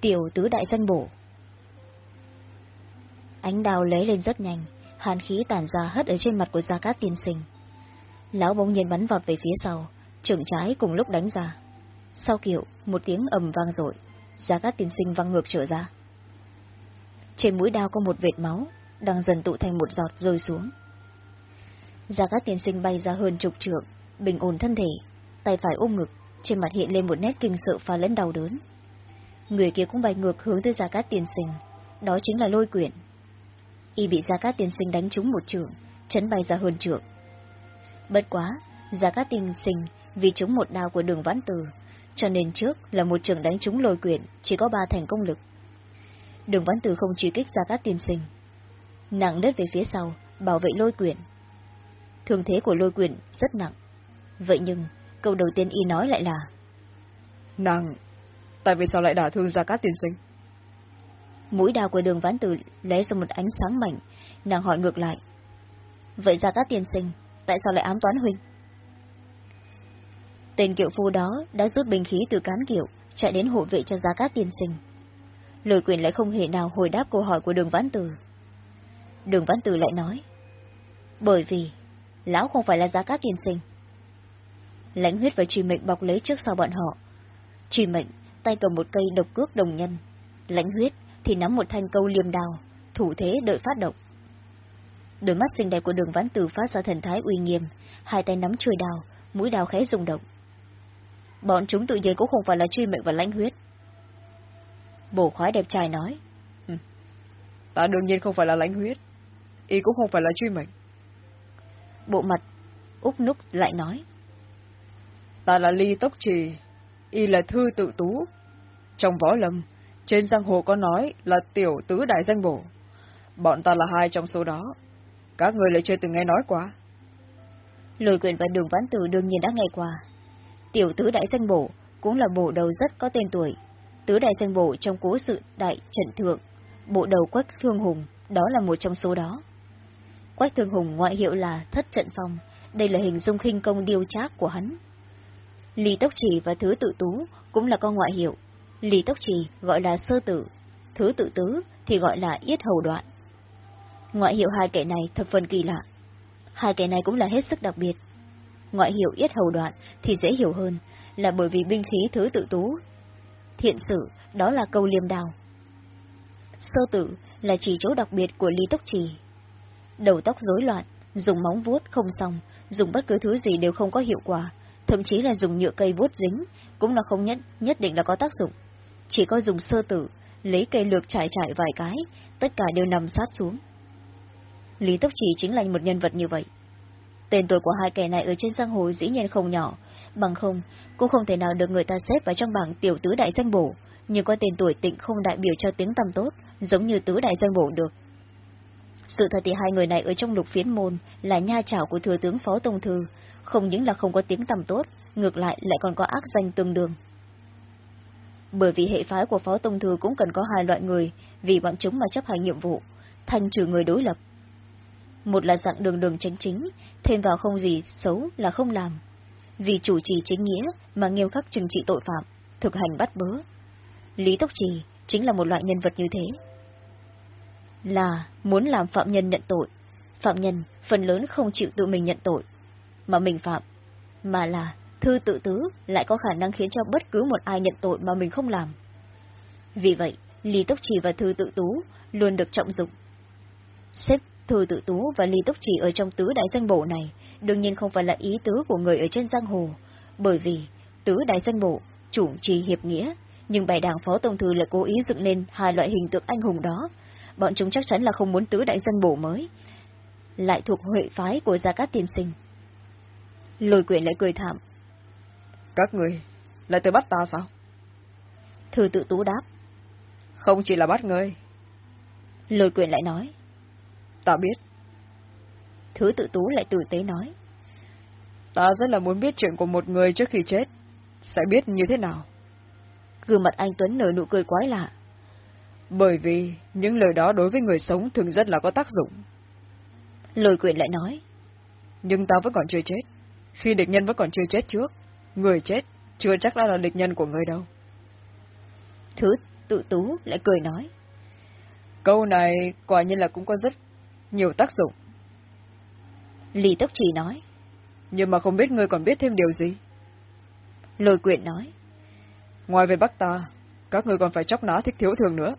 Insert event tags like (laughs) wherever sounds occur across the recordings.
Tiểu tứ đại danh bổ. Ánh đào lấy lên rất nhanh, hàn khí tản ra hất ở trên mặt của Gia Cát tiên sinh. Lão bỗng nhiên bắn vọt về phía sau, trưởng trái cùng lúc đánh ra. Sau kiệu một tiếng ầm vang rội, Gia Cát tiên sinh văng ngược trở ra. Trên mũi đao có một vệt máu, đang dần tụ thành một giọt rơi xuống. Gia Cát tiên sinh bay ra hơn chục trượng, bình ổn thân thể, tay phải ôm ngực, trên mặt hiện lên một nét kinh sợ pha lẫn đau đớn. Người kia cũng bay ngược hướng tới Gia Cát tiên sinh, đó chính là lôi quyển. Y bị Gia Cát tiên sinh đánh trúng một trường, chấn bay ra hơn trường. Bất quá, Gia Cát tiên sinh vì trúng một đao của đường vãn từ, cho nên trước là một trường đánh trúng lôi quyển, chỉ có ba thành công lực. Đường vãn từ không truy kích Gia Cát tiên sinh. Nặng đất về phía sau, bảo vệ lôi quyển. thường thế của lôi quyển rất nặng. Vậy nhưng, câu đầu tiên y nói lại là nặng tại vì sao lại đả thương Gia Cát tiên sinh? Mũi đào của đường ván tử lấy ra một ánh sáng mạnh, nàng hỏi ngược lại. Vậy Gia Cát tiên sinh, tại sao lại ám toán huynh? Tên kiệu phu đó đã rút bình khí từ cán kiệu, chạy đến hộ vệ cho Gia Cát tiên sinh. Lời quyền lại không hề nào hồi đáp câu hỏi của đường vãn tử. Đường vãn tử lại nói. Bởi vì, lão không phải là Gia Cát tiên sinh. Lãnh huyết và trì mệnh bọc lấy trước sau bọn họ. trì mệnh, tay cầm một cây độc cước đồng nhân. Lãnh huyết thì nắm một thanh câu liềm đào, thủ thế đợi phát động. Đôi mắt xinh đẹp của đường vãn tử phát ra thần thái uy nghiêm, hai tay nắm chuôi đào, mũi đào khẽ rung động. Bọn chúng tự nhiên cũng không phải là truy mệnh và lãnh huyết. Bổ khoái đẹp trai nói. Ừ. Ta đương nhiên không phải là lãnh huyết. Y cũng không phải là truy mệnh. Bộ mặt, úp núc lại nói. Ta là ly tốc trì, y là thư tự tú. Trong võ lâm, trên giang hồ có nói là tiểu tứ đại danh bổ. Bọn ta là hai trong số đó. Các người lại chưa từng nghe nói qua. Lôi quyền và đường vãn tử đương nhiên đã nghe qua. Tiểu tứ đại danh bổ cũng là bộ đầu rất có tên tuổi. Tứ đại danh bổ trong cố sự đại trận thượng, bộ đầu quách thương hùng, đó là một trong số đó. Quách thương hùng ngoại hiệu là thất trận phong, đây là hình dung khinh công điêu trác của hắn. Lý Tốc Trì và Thứ Tự Tú cũng là con ngoại hiệu. Lý Tốc Trì gọi là sơ tử, Thứ Tự Tứ thì gọi là yết hầu đoạn. Ngoại hiệu hai kẻ này thập phần kỳ lạ. Hai kẻ này cũng là hết sức đặc biệt. Ngoại hiệu yết hầu đoạn thì dễ hiểu hơn, là bởi vì binh khí Thứ Tự Tú. Thiện sử, đó là câu liềm đào. Sơ tử là chỉ chỗ đặc biệt của Lý Tốc Trì. Đầu tóc rối loạn, dùng móng vuốt không xong, dùng bất cứ thứ gì đều không có hiệu quả, thậm chí là dùng nhựa cây vuốt dính, cũng là không nhất, nhất định là có tác dụng. Chỉ có dùng sơ tử, lấy cây lược trải trải vài cái, tất cả đều nằm sát xuống. Lý Tốc Chỉ chính là một nhân vật như vậy. Tên tuổi của hai kẻ này ở trên giang hồ dĩ nhiên không nhỏ, bằng không, cũng không thể nào được người ta xếp vào trong bảng tiểu tứ đại danh bổ, nhưng có tên tuổi tịnh không đại biểu cho tiếng tăm tốt, giống như tứ đại danh bổ được. Sự thật thì hai người này ở trong lục phiến môn là nha chảo của thừa tướng Phó Tông Thư, không những là không có tiếng tầm tốt, ngược lại lại còn có ác danh tương đương. Bởi vì hệ phái của Phó Tông Thư cũng cần có hai loại người, vì bọn chúng mà chấp hành nhiệm vụ, thanh trừ người đối lập. Một là dạng đường đường chính chính, thêm vào không gì xấu là không làm. Vì chủ trì chính nghĩa mà nghiêm khắc trừng trị tội phạm, thực hành bắt bớ. Lý Tốc Trì chính là một loại nhân vật như thế. Là muốn làm phạm nhân nhận tội. Phạm nhân phần lớn không chịu tự mình nhận tội, mà mình phạm, mà là thư tự tứ lại có khả năng khiến cho bất cứ một ai nhận tội mà mình không làm. Vì vậy, Lý Tốc Trì và Thư Tự Tú luôn được trọng dụng. Xếp Thư Tự Tú và Lý Tốc Trì ở trong tứ đại danh bộ này đương nhiên không phải là ý tứ của người ở trên giang hồ, bởi vì tứ đại danh bộ chủ trì hiệp nghĩa, nhưng bài đảng Phó tổng Thư lại cố ý dựng lên hai loại hình tượng anh hùng đó. Bọn chúng chắc chắn là không muốn tứ đại danh bổ mới, lại thuộc huệ phái của Gia Cát Tiên Sinh. Lôi quyển lại cười thảm. Các người, lại tới bắt ta sao? Thư tự tú đáp. Không chỉ là bắt người. Lôi quyển lại nói. Ta biết. Thứ tự tú lại tử tế nói. Ta rất là muốn biết chuyện của một người trước khi chết. Sẽ biết như thế nào. Gương mặt anh Tuấn nở nụ cười quái lạ. Bởi vì những lời đó đối với người sống thường rất là có tác dụng. Lôi quyển lại nói. Nhưng ta vẫn còn chưa chết. Khi địch nhân vẫn còn chưa chết trước, người chết chưa chắc đã là địch nhân của người đâu. Thứ tự tú lại cười nói. Câu này quả nhiên là cũng có rất nhiều tác dụng. Lý Tốc Chỉ nói. Nhưng mà không biết ngươi còn biết thêm điều gì? Lôi quyện nói. Ngoài về Bắc ta, các ngươi còn phải chóc ná thích thiếu thường nữa.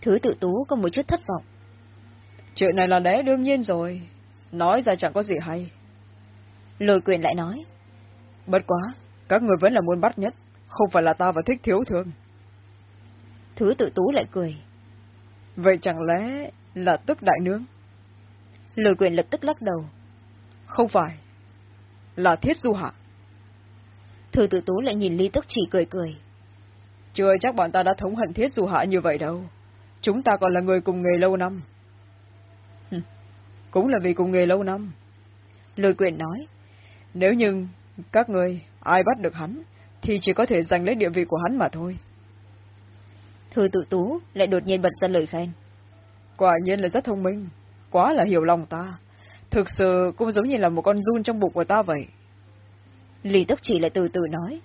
Thứ tự tú có một chút thất vọng. Chuyện này là lẽ đương nhiên rồi. Nói ra chẳng có gì hay. Lôi quyền lại nói. Bất quá, các người vẫn là muốn bắt nhất, không phải là ta và thích thiếu thường. Thứ tự tú lại cười. Vậy chẳng lẽ là tức đại nương? Lôi quyền lập tức lắc đầu. Không phải. Là thiết du hạ. Thư tự tú lại nhìn Lý Tức chỉ cười cười. Chưa chắc bọn ta đã thống hận thiết du hạ như vậy đâu. Chúng ta còn là người cùng nghề lâu năm. Cũng là vì cùng nghề lâu năm. Lôi quyền nói. Nếu như các người ai bắt được hắn, thì chỉ có thể giành lấy địa vị của hắn mà thôi. Thư tự tú lại đột nhiên bật ra lời khen. Quả nhiên là rất thông minh, quá là hiểu lòng ta. Thực sự cũng giống như là một con run trong bụng của ta vậy. Lý Tốc Chỉ lại từ từ nói.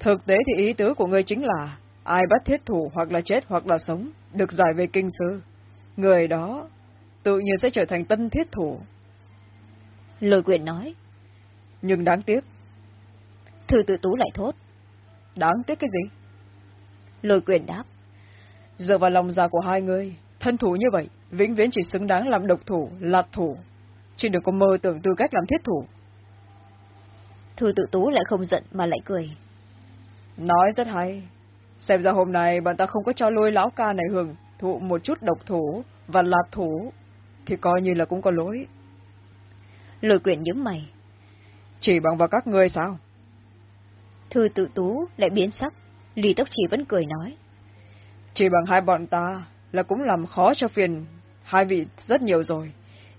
Thực tế thì ý tứ của ngươi chính là, ai bắt thiết thủ hoặc là chết hoặc là sống, được giải về kinh sư. Người đó tự nhiên sẽ trở thành tân thiết thủ. Lôi quyền nói. Nhưng đáng tiếc. Thư tự tú lại thốt. Đáng tiếc cái gì? Lôi quyền đáp. Dựa vào lòng già của hai người, thân thủ như vậy, vĩnh viễn chỉ xứng đáng làm độc thủ, lạt thủ. Chỉ được có mơ tưởng tư cách làm thiết thủ. Thư tự tú lại không giận mà lại cười. Nói rất hay. Xem ra hôm nay bạn ta không có cho lôi lão ca này hưởng thụ một chút độc thủ và lạt thủ, thì coi như là cũng có lỗi. Lôi quyển nhướng mày. Chỉ bằng vào các ngươi sao? Thư tự tú lại biến sắc, Lý Tốc Chỉ vẫn cười nói. Chỉ bằng hai bọn ta là cũng làm khó cho phiền hai vị rất nhiều rồi,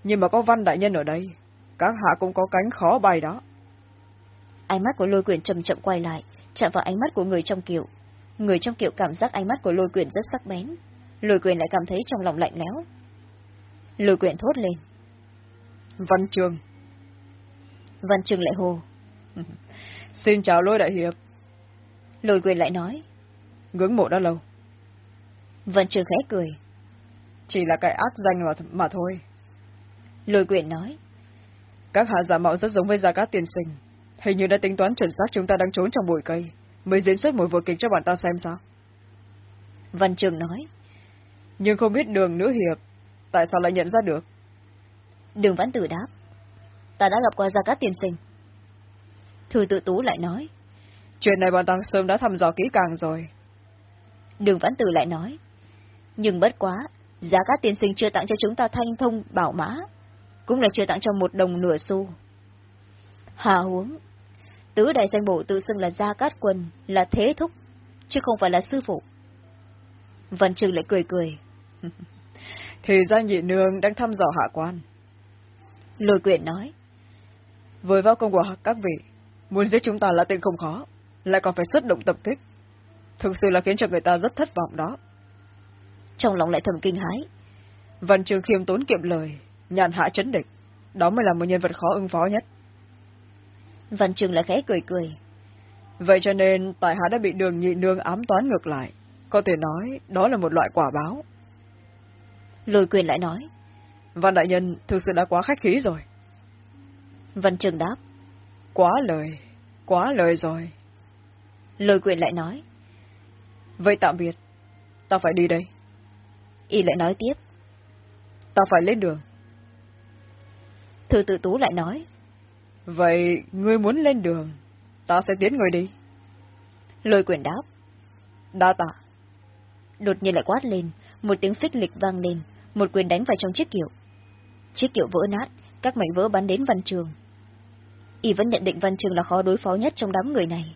nhưng mà có văn đại nhân ở đây, các hạ cũng có cánh khó bay đó. Ánh mắt của lôi quyền chậm chậm quay lại, chạm vào ánh mắt của người trong kiệu. Người trong kiệu cảm giác ánh mắt của lôi quyền rất sắc bén. Lôi quyền lại cảm thấy trong lòng lạnh lẽo. Lôi quyền thốt lên. Văn Trường. Văn Trường lại hồ. (laughs) Xin chào lôi đại hiệp. Lôi quyền lại nói. Ngưỡng mộ đã lâu. Văn Trường khẽ cười. Chỉ là cái ác danh mà, mà thôi. Lôi quyền nói. Các hạ giả mạo rất giống với gia cát tiền sinh. Hình như đã tính toán chuẩn xác chúng ta đang trốn trong bụi cây, mới diễn xuất một vở kịch cho bạn ta xem sao. Văn Trường nói. Nhưng không biết đường nữ hiệp, tại sao lại nhận ra được? Đường Vãn Tử đáp. Ta đã gặp qua Gia Cát Tiên Sinh. Thư tự tú lại nói. Chuyện này bọn ta sớm đã thăm dò kỹ càng rồi. Đường Vãn Tử lại nói. Nhưng bất quá, Gia Cát Tiên Sinh chưa tặng cho chúng ta thanh thông bảo mã, cũng là chưa tặng cho một đồng nửa xu. Hà huống, tứ đại danh bộ tự xưng là Gia Cát Quân, là thế thúc, chứ không phải là sư phụ. Văn Trừng lại cười cười. (laughs) Thì ra nhị nương đang thăm dò hạ quan. Lôi quyển nói. Với vào công của các vị, muốn giết chúng ta là tên không khó, lại còn phải xuất động tập kích. Thực sự là khiến cho người ta rất thất vọng đó. Trong lòng lại thầm kinh hái. Văn Trường khiêm tốn kiệm lời, nhàn hạ chấn địch. Đó mới là một nhân vật khó ứng phó nhất. Văn Trường lại khẽ cười cười. Vậy cho nên, tại hạ đã bị đường nhị nương ám toán ngược lại. Có thể nói, đó là một loại quả báo. Lôi quyền lại nói. Văn đại nhân thực sự đã quá khách khí rồi. Văn Trường đáp. Quá lời, quá lời rồi. Lôi quyền lại nói. Vậy tạm biệt, ta phải đi đây. Y lại nói tiếp. Ta phải lên đường. Thư tự tú lại nói. Vậy, ngươi muốn lên đường, ta sẽ tiến người đi. Lôi quyền đáp. Đa tạ. Đột nhiên lại quát lên, một tiếng phích lịch vang lên, một quyền đánh vào trong chiếc kiệu. Chiếc kiệu vỡ nát, các mảnh vỡ bắn đến Văn Trường. Y vẫn nhận định Văn Trường là khó đối phó nhất trong đám người này.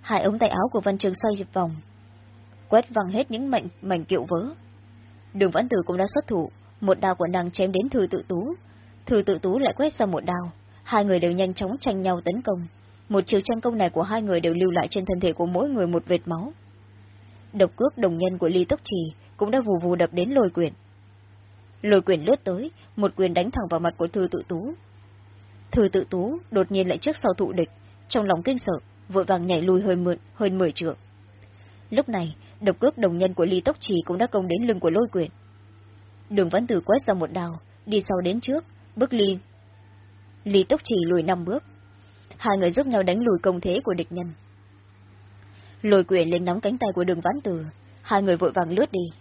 Hai ống tay áo của Văn Trường xoay vòng, quét văng hết những mảnh mảnh kiệu vỡ. Đường Vãn Tử cũng đã xuất thủ, một đao của nàng chém đến Thư Tự Tú. Thư Tự Tú lại quét ra một đao, hai người đều nhanh chóng tranh nhau tấn công. Một chiều tranh công này của hai người đều lưu lại trên thân thể của mỗi người một vệt máu. Độc cước đồng nhân của Ly Tốc Trì cũng đã vù vù đập đến lôi quyền. Lôi quyền lướt tới, một quyền đánh thẳng vào mặt của Thư Tự Tú. Thư Tự Tú đột nhiên lại trước sau thụ địch, trong lòng kinh sợ, vội vàng nhảy lùi hơi mượn, hơn mười trượng. Lúc này, độc cước đồng nhân của Ly Tốc Trì cũng đã công đến lưng của lôi quyền, Đường Văn Tử quét ra một đào, đi sau đến trước, bước Ly. Lý Túc Chỉ lùi năm bước. Hai người giúp nhau đánh lùi công thế của địch nhân. Lôi quyển lên nắm cánh tay của đường Ván Tử, hai người vội vàng lướt đi.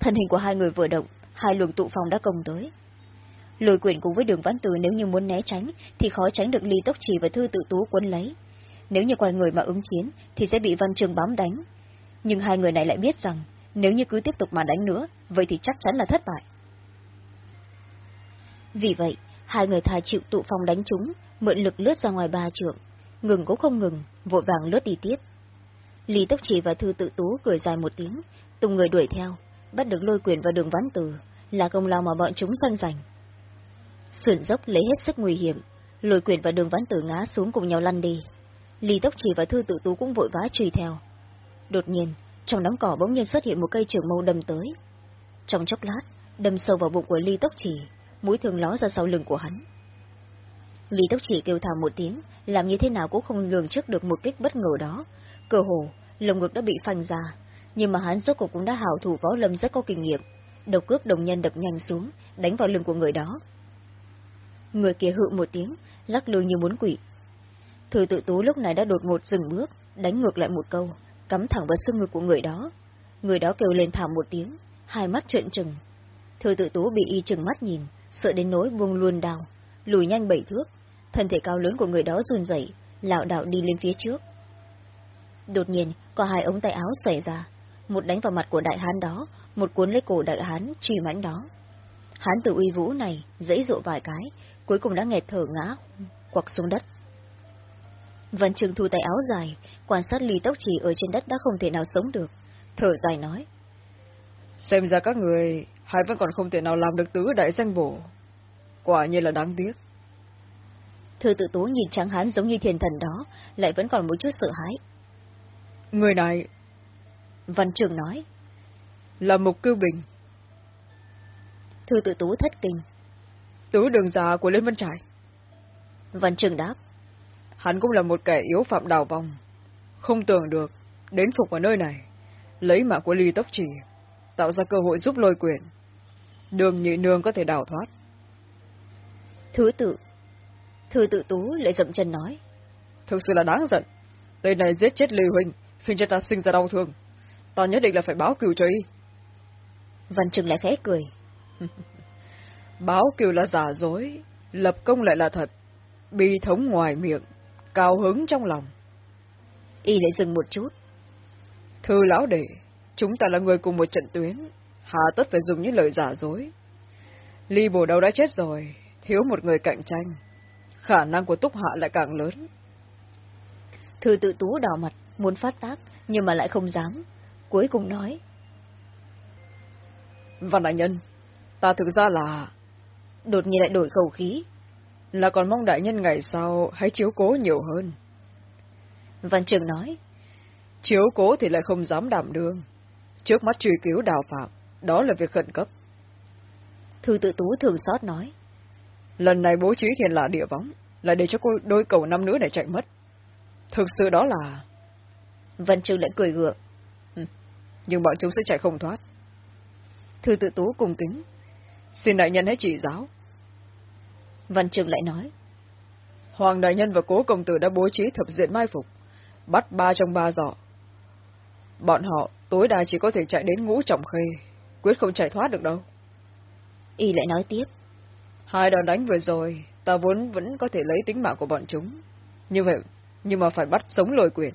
Thân hình của hai người vừa động, hai luồng tụ phòng đã công tới. Lôi quyển cùng với đường Ván Tử nếu như muốn né tránh, thì khó tránh được Lý Túc Chỉ và Thư Tự Tú quấn lấy. Nếu như quay người mà ứng chiến, thì sẽ bị Văn Trường bám đánh. Nhưng hai người này lại biết rằng, nếu như cứ tiếp tục mà đánh nữa, vậy thì chắc chắn là thất bại. Vì vậy, hai người thà chịu tụ phòng đánh chúng, mượn lực lướt ra ngoài ba trượng, ngừng cũng không ngừng, vội vàng lướt đi tiếp. Lý Tốc Chỉ và Thư Tự Tú cười dài một tiếng, tung người đuổi theo, bắt được lôi quyền và đường ván từ, là công lao mà bọn chúng săn giành. Sườn dốc lấy hết sức nguy hiểm, lôi quyền và đường ván tử ngã xuống cùng nhau lăn đi. Lý Tốc Chỉ và Thư Tự Tú cũng vội vã truy theo. Đột nhiên, trong đám cỏ bỗng nhiên xuất hiện một cây trường mâu đâm tới. Trong chốc lát, đâm sâu vào bụng của Lý Tốc Chỉ, mũi thường ló ra sau lưng của hắn. Lý Tốc Chỉ kêu thào một tiếng, làm như thế nào cũng không lường trước được một kích bất ngờ đó. Cơ hồ, lồng ngực đã bị phanh ra, nhưng mà hắn rốt cuộc cũng đã hào thủ võ lâm rất có kinh nghiệm. Độc cước đồng nhân đập nhanh xuống, đánh vào lưng của người đó. Người kia hự một tiếng, lắc lư như muốn quỷ. Thư tự tú lúc này đã đột ngột dừng bước, đánh ngược lại một câu, cắm thẳng vào xương ngực của người đó. Người đó kêu lên thảm một tiếng, hai mắt trợn trừng. Thư tự tú bị y trừng mắt nhìn, sợ đến nỗi buông luôn đào, lùi nhanh bảy thước. Thân thể cao lớn của người đó run rẩy, lảo đảo đi lên phía trước. Đột nhiên, có hai ống tay áo xảy ra, một đánh vào mặt của đại hán đó, một cuốn lấy cổ đại hán truy mãnh đó. Hán tử uy vũ này dãy dụ vài cái, cuối cùng đã nghẹt thở ngã, quặc xuống đất. Văn Trường thu tay áo dài, quan sát ly tốc chỉ ở trên đất đã không thể nào sống được. Thở dài nói. Xem ra các người, hai vẫn còn không thể nào làm được tứ đại danh bổ. Quả nhiên là đáng tiếc. Thư tự tố nhìn trắng hán giống như thiền thần đó, lại vẫn còn một chút sợ hãi. Người này... Văn Trường nói. Là Mục Cư Bình. Thư tự tú thất kinh. Tứ đường già của Lên Văn Trải. Văn Trường đáp. Hắn cũng là một kẻ yếu phạm đào vong. Không tưởng được, đến phục ở nơi này, lấy mạng của ly tốc chỉ, tạo ra cơ hội giúp lôi quyền. Đường nhị nương có thể đào thoát. Thứ tự. Thư tự tú lại dậm chân nói. Thực sự là đáng giận. Tên này giết chết Lê Huynh, khiến cho ta sinh ra đau thương. Ta nhất định là phải báo cừu cho y. Văn Trừng lại khẽ cười. (laughs) báo cừu là giả dối, lập công lại là thật. Bi thống ngoài miệng, cao hứng trong lòng. Y lại dừng một chút. Thưa lão đệ, chúng ta là người cùng một trận tuyến, hà tất phải dùng những lời giả dối. Ly bổ đầu đã chết rồi, thiếu một người cạnh tranh. Khả năng của Túc Hạ lại càng lớn. Thư tự tú đỏ mặt, muốn phát tác, nhưng mà lại không dám. Cuối cùng nói. Văn đại nhân, ta thực ra là... Đột nhiên lại đổi khẩu khí. Là còn mong đại nhân ngày sau hãy chiếu cố nhiều hơn. Văn Trường nói. Chiếu cố thì lại không dám đảm đương. Trước mắt truy cứu đào phạm, đó là việc khẩn cấp. Thư tự tú thường xót nói. Lần này bố trí thiên là địa võng, là để cho cô đôi cầu năm nữa để chạy mất. Thực sự đó là... Văn Trương lại cười gượng. Ừ. Nhưng bọn chúng sẽ chạy không thoát. Thư tự tú cùng kính. Xin đại nhân hãy chỉ giáo. Văn Trương lại nói. Hoàng đại nhân và cố công tử đã bố trí thập diện mai phục, bắt ba trong ba giỏ. Bọn họ tối đa chỉ có thể chạy đến ngũ trọng khê, quyết không chạy thoát được đâu. Y lại nói tiếp. Hai đòn đánh vừa rồi, ta vốn vẫn có thể lấy tính mạng của bọn chúng. Như vậy, nhưng mà phải bắt sống lôi quyền.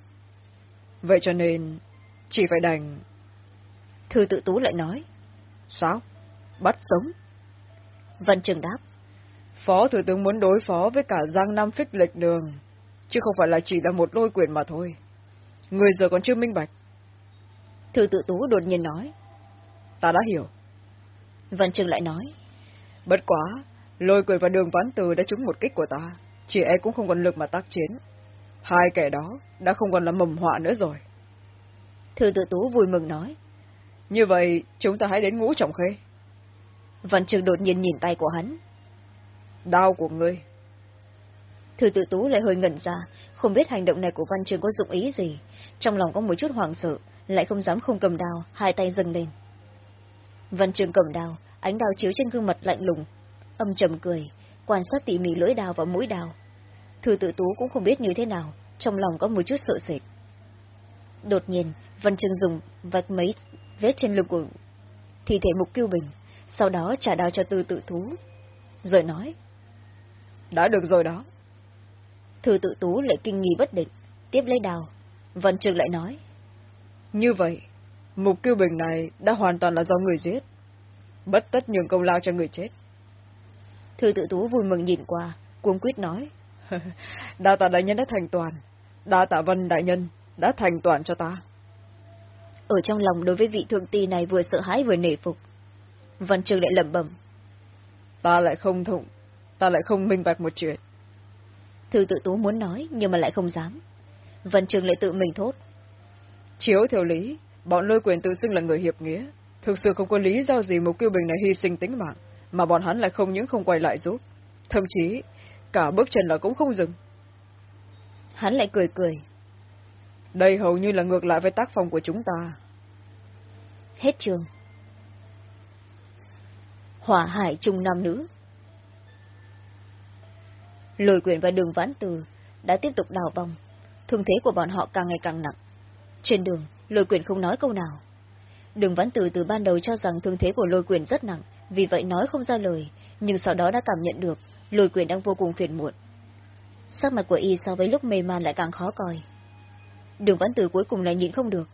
Vậy cho nên, chỉ phải đành... Thư tự tú lại nói. Sao? Bắt sống? Văn Trường đáp. Phó Thủ tướng muốn đối phó với cả Giang Nam phích lệch đường, chứ không phải là chỉ là một lôi quyền mà thôi. Người giờ còn chưa minh bạch. Thư tự tú đột nhiên nói. Ta đã hiểu. Văn Trường lại nói. Bất quá, lôi quyền và đường ván từ đã trúng một kích của ta, chỉ e cũng không còn lực mà tác chiến. Hai kẻ đó đã không còn là mầm họa nữa rồi. Thư tự tú vui mừng nói. Như vậy, chúng ta hãy đến ngũ trọng khê. Văn Trường đột nhiên nhìn tay của hắn. Đau của ngươi. Thư tự tú lại hơi ngẩn ra, không biết hành động này của Văn Trường có dụng ý gì. Trong lòng có một chút hoảng sợ, lại không dám không cầm đao, hai tay dâng lên. Văn Trường cầm đao, ánh đao chiếu trên gương mặt lạnh lùng, âm trầm cười, quan sát tỉ mỉ lưỡi đao và mũi đao. Thư tự tú cũng không biết như thế nào, trong lòng có một chút sợ sệt. Đột nhiên, Văn Trường dùng vạch mấy vết trên lưng của thi thể mục kiêu bình, sau đó trả đao cho tư tự thú. Rồi nói. Đã được rồi đó. Thư tự tú lại kinh nghi bất định, tiếp lấy đào. Văn Trường lại nói. Như vậy, mục kiêu bình này đã hoàn toàn là do người giết. Bất tất nhường công lao cho người chết. Thư tự tú vui mừng nhìn qua, cuống quyết nói. (laughs) đa tạ đại nhân đã thành toàn. Đa tạ vân đại nhân đã thành toàn cho ta. Ở trong lòng đối với vị thượng tỳ này vừa sợ hãi vừa nể phục. Văn Trường lại lẩm bẩm. Ta lại không thụng, ta lại không minh bạch một chuyện. Thư tự tú muốn nói, nhưng mà lại không dám. Văn Trường lại tự mình thốt. Chiếu theo lý, bọn lôi quyền tự xưng là người hiệp nghĩa. Thực sự không có lý do gì một kiêu bình này hy sinh tính mạng, mà bọn hắn lại không những không quay lại giúp. Thậm chí, cả bước chân là cũng không dừng. Hắn lại cười cười. Đây hầu như là ngược lại với tác phong của chúng ta. Hết trường. Hỏa hải trung nam nữ Lôi quyền và đường vãn từ đã tiếp tục đào vòng. Thương thế của bọn họ càng ngày càng nặng. Trên đường, lôi quyền không nói câu nào. Đường vãn từ từ ban đầu cho rằng thương thế của lôi quyền rất nặng, vì vậy nói không ra lời, nhưng sau đó đã cảm nhận được, lôi quyền đang vô cùng phiền muộn. Sắc mặt của y so với lúc mê man lại càng khó coi. Đường vãn từ cuối cùng lại nhịn không được.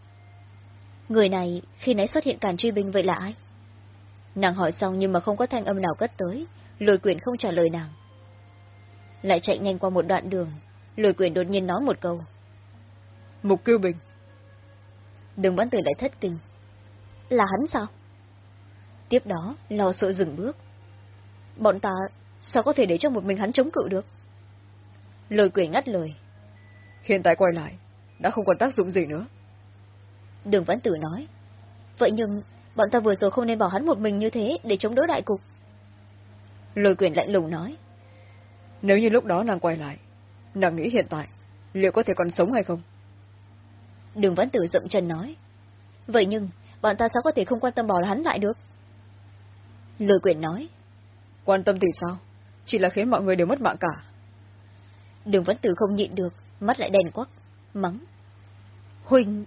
Người này, khi nãy xuất hiện cản truy binh vậy là ai? Nàng hỏi xong nhưng mà không có thanh âm nào cất tới, lôi quyền không trả lời nàng. Lại chạy nhanh qua một đoạn đường, lôi quyền đột nhiên nói một câu. Mục cưu bình. Đường vãn từ lại thất kinh. Là hắn sao? Tiếp đó, lo sợ dừng bước. Bọn ta sao có thể để cho một mình hắn chống cự được? Lôi quyền ngắt lời. Hiện tại quay lại, đã không còn tác dụng gì nữa. Đường Văn Tử nói. Vậy nhưng, bọn ta vừa rồi không nên bỏ hắn một mình như thế để chống đỡ đại cục. Lôi quyền lạnh lùng nói. Nếu như lúc đó nàng quay lại, nàng nghĩ hiện tại, liệu có thể còn sống hay không? Đường Văn Tử dậm chân nói. Vậy nhưng, bọn ta sao có thể không quan tâm bỏ hắn lại được? Lôi quyền nói. Quan tâm thì sao? Chỉ là khiến mọi người đều mất mạng cả. Đường Văn Tử không nhịn được, mắt lại đèn quắc, mắng. Huynh!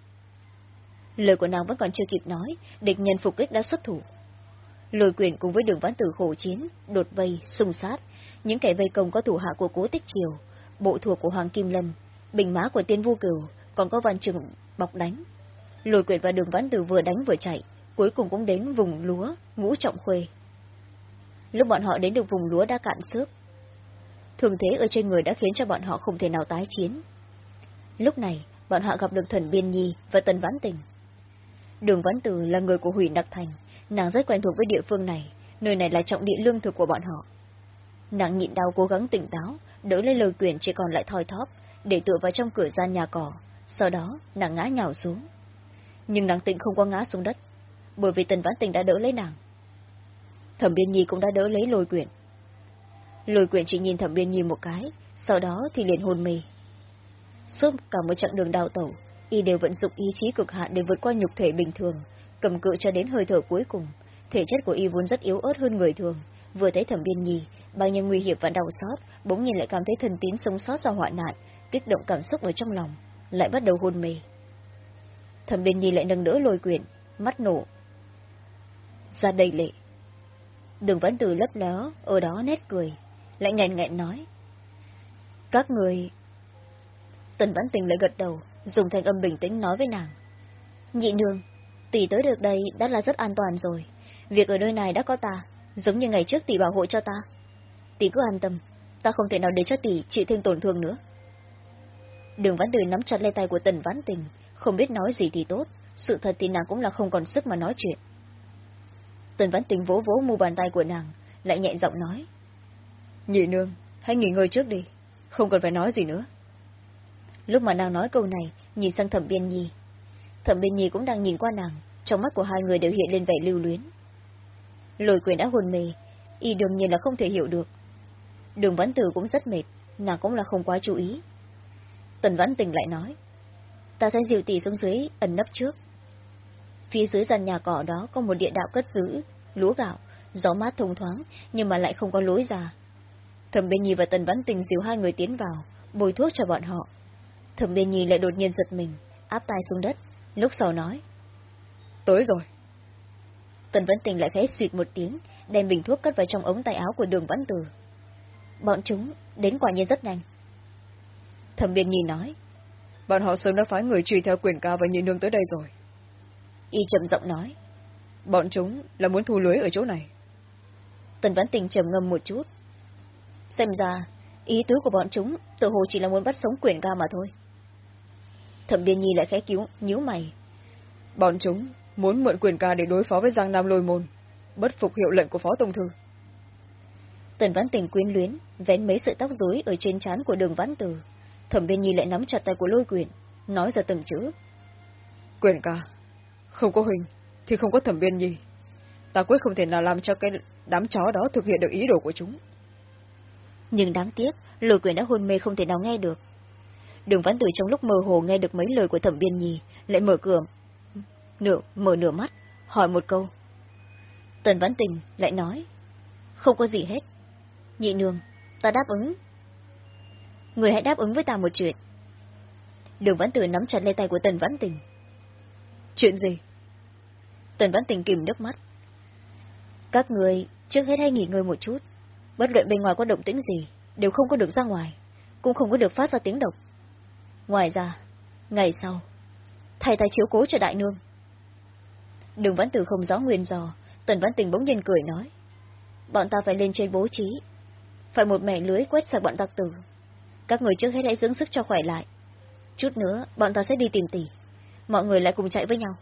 Lời của nàng vẫn còn chưa kịp nói, địch nhân phục kích đã xuất thủ. Lôi quyền cùng với đường vãn tử khổ chiến, đột vây, xung sát, những kẻ vây công có thủ hạ của cố tích triều, bộ thuộc của Hoàng Kim Lân, bình mã của tiên vu cửu, còn có văn trường bọc đánh. Lôi quyền và đường vãn tử vừa đánh vừa chạy, cuối cùng cũng đến vùng lúa, ngũ trọng khuê. Lúc bọn họ đến được vùng lúa đã cạn xước. Thường thế ở trên người đã khiến cho bọn họ không thể nào tái chiến. Lúc này, bọn họ gặp được thần Biên Nhi và Tần Vãn Tình. Đường Vãn Tử là người của hủy đặc thành, nàng rất quen thuộc với địa phương này, nơi này là trọng địa lương thực của bọn họ. Nàng nhịn đau cố gắng tỉnh táo, đỡ lấy lời quyền chỉ còn lại thoi thóp, để tựa vào trong cửa gian nhà cỏ, sau đó nàng ngã nhào xuống. Nhưng nàng tịnh không có ngã xuống đất, bởi vì Tần Vãn Tình đã đỡ lấy nàng. Thẩm Biên Nhi cũng đã đỡ lấy lôi quyển. Lôi quyển chỉ nhìn Thẩm Biên Nhi một cái, sau đó thì liền hôn mê. Suốt cả một chặng đường đào tẩu, y đều vận dụng ý chí cực hạn để vượt qua nhục thể bình thường, cầm cự cho đến hơi thở cuối cùng. Thể chất của y vốn rất yếu ớt hơn người thường, vừa thấy thẩm biên nhi, bao nhiêu nguy hiểm và đau xót, bỗng nhiên lại cảm thấy thần tín sống sót do hoạn nạn, kích động cảm xúc ở trong lòng, lại bắt đầu hôn mê. Thẩm biên nhi lại nâng đỡ lôi quyền, mắt nổ. Ra đầy lệ. Đường vẫn từ lấp ló, ở đó nét cười, lại nghẹn nghẹn nói. Các người Tần Vãn Tình lại gật đầu, dùng thanh âm bình tĩnh nói với nàng. Nhị nương, tỷ tới được đây đã là rất an toàn rồi. Việc ở nơi này đã có ta, giống như ngày trước tỷ bảo hộ cho ta. Tỷ cứ an tâm, ta không thể nào để cho tỷ chịu thêm tổn thương nữa. Đường Vãn Từ nắm chặt lấy tay của Tần Vãn Tình, không biết nói gì thì tốt, sự thật thì nàng cũng là không còn sức mà nói chuyện. Tần Vãn Tình vỗ vỗ mu bàn tay của nàng, lại nhẹ giọng nói. Nhị nương, hãy nghỉ ngơi trước đi, không cần phải nói gì nữa. Lúc mà nàng nói câu này, nhìn sang thẩm biên nhi. Thẩm biên nhi cũng đang nhìn qua nàng, trong mắt của hai người đều hiện lên vẻ lưu luyến. Lôi quyền đã hồn mê, y đương nhiên là không thể hiểu được. Đường Văn Tử cũng rất mệt, nàng cũng là không quá chú ý. Tần Vãn Tình lại nói, ta sẽ dìu tỷ xuống dưới, ẩn nấp trước. Phía dưới gian nhà cỏ đó có một địa đạo cất giữ, lúa gạo, gió mát thông thoáng, nhưng mà lại không có lối ra. Thẩm Biên Nhi và Tần Vãn Tình dìu hai người tiến vào, bồi thuốc cho bọn họ. Thẩm Biên Nhi lại đột nhiên giật mình, áp tay xuống đất, lúc sau nói. Tới rồi. Tần Vãn Tình lại khẽ suyệt một tiếng, đem bình thuốc cất vào trong ống tay áo của đường Vãn Tử. Bọn chúng đến quả nhiên rất nhanh. Thẩm Biên Nhi nói. Bọn họ sớm đã phái người truy theo quyền ca và nhị nương tới đây rồi. Y chậm giọng nói. Bọn chúng là muốn thu lưới ở chỗ này. Tần Vãn Tình trầm ngâm một chút. Xem ra, ý tứ của bọn chúng tự hồ chỉ là muốn bắt sống quyền ca mà thôi. Thẩm Biên Nhi lại khẽ cứu, nhíu mày. Bọn chúng muốn mượn quyền ca để đối phó với Giang Nam lôi môn, bất phục hiệu lệnh của Phó Tông Thư. Tần Vãn Tình quyến luyến, vén mấy sợi tóc rối ở trên trán của đường Vãn Tử. Thẩm Biên Nhi lại nắm chặt tay của lôi quyền, nói ra từng chữ. Quyền ca, không có Huỳnh, thì không có Thẩm Biên Nhi. Ta quyết không thể nào làm cho cái đám chó đó thực hiện được ý đồ của chúng. Nhưng đáng tiếc, lôi quyền đã hôn mê không thể nào nghe được. Đường Vãn Tử trong lúc mơ hồ nghe được mấy lời của Thẩm Biên Nhi, lại mở cửa, nửa, mở nửa mắt, hỏi một câu. Tần Vãn Tình lại nói, không có gì hết. Nhị nương, ta đáp ứng. Người hãy đáp ứng với ta một chuyện. Đường Vãn Tử nắm chặt lấy tay của Tần Vãn Tình. Chuyện gì? Tần Vãn Tình kìm nước mắt. Các người trước hết hãy nghỉ ngơi một chút. Bất luận bên ngoài có động tĩnh gì, đều không có được ra ngoài, cũng không có được phát ra tiếng độc. Ngoài ra, ngày sau, thầy tay chiếu cố cho đại nương. Đường Vãn Tử không rõ nguyên do, Tần Vãn Tình bỗng nhiên cười nói. Bọn ta phải lên trên bố trí. Phải một mẻ lưới quét sạch bọn tặc tử. Các người trước hết hãy dưỡng sức cho khỏe lại. Chút nữa, bọn ta sẽ đi tìm tỷ. Mọi người lại cùng chạy với nhau.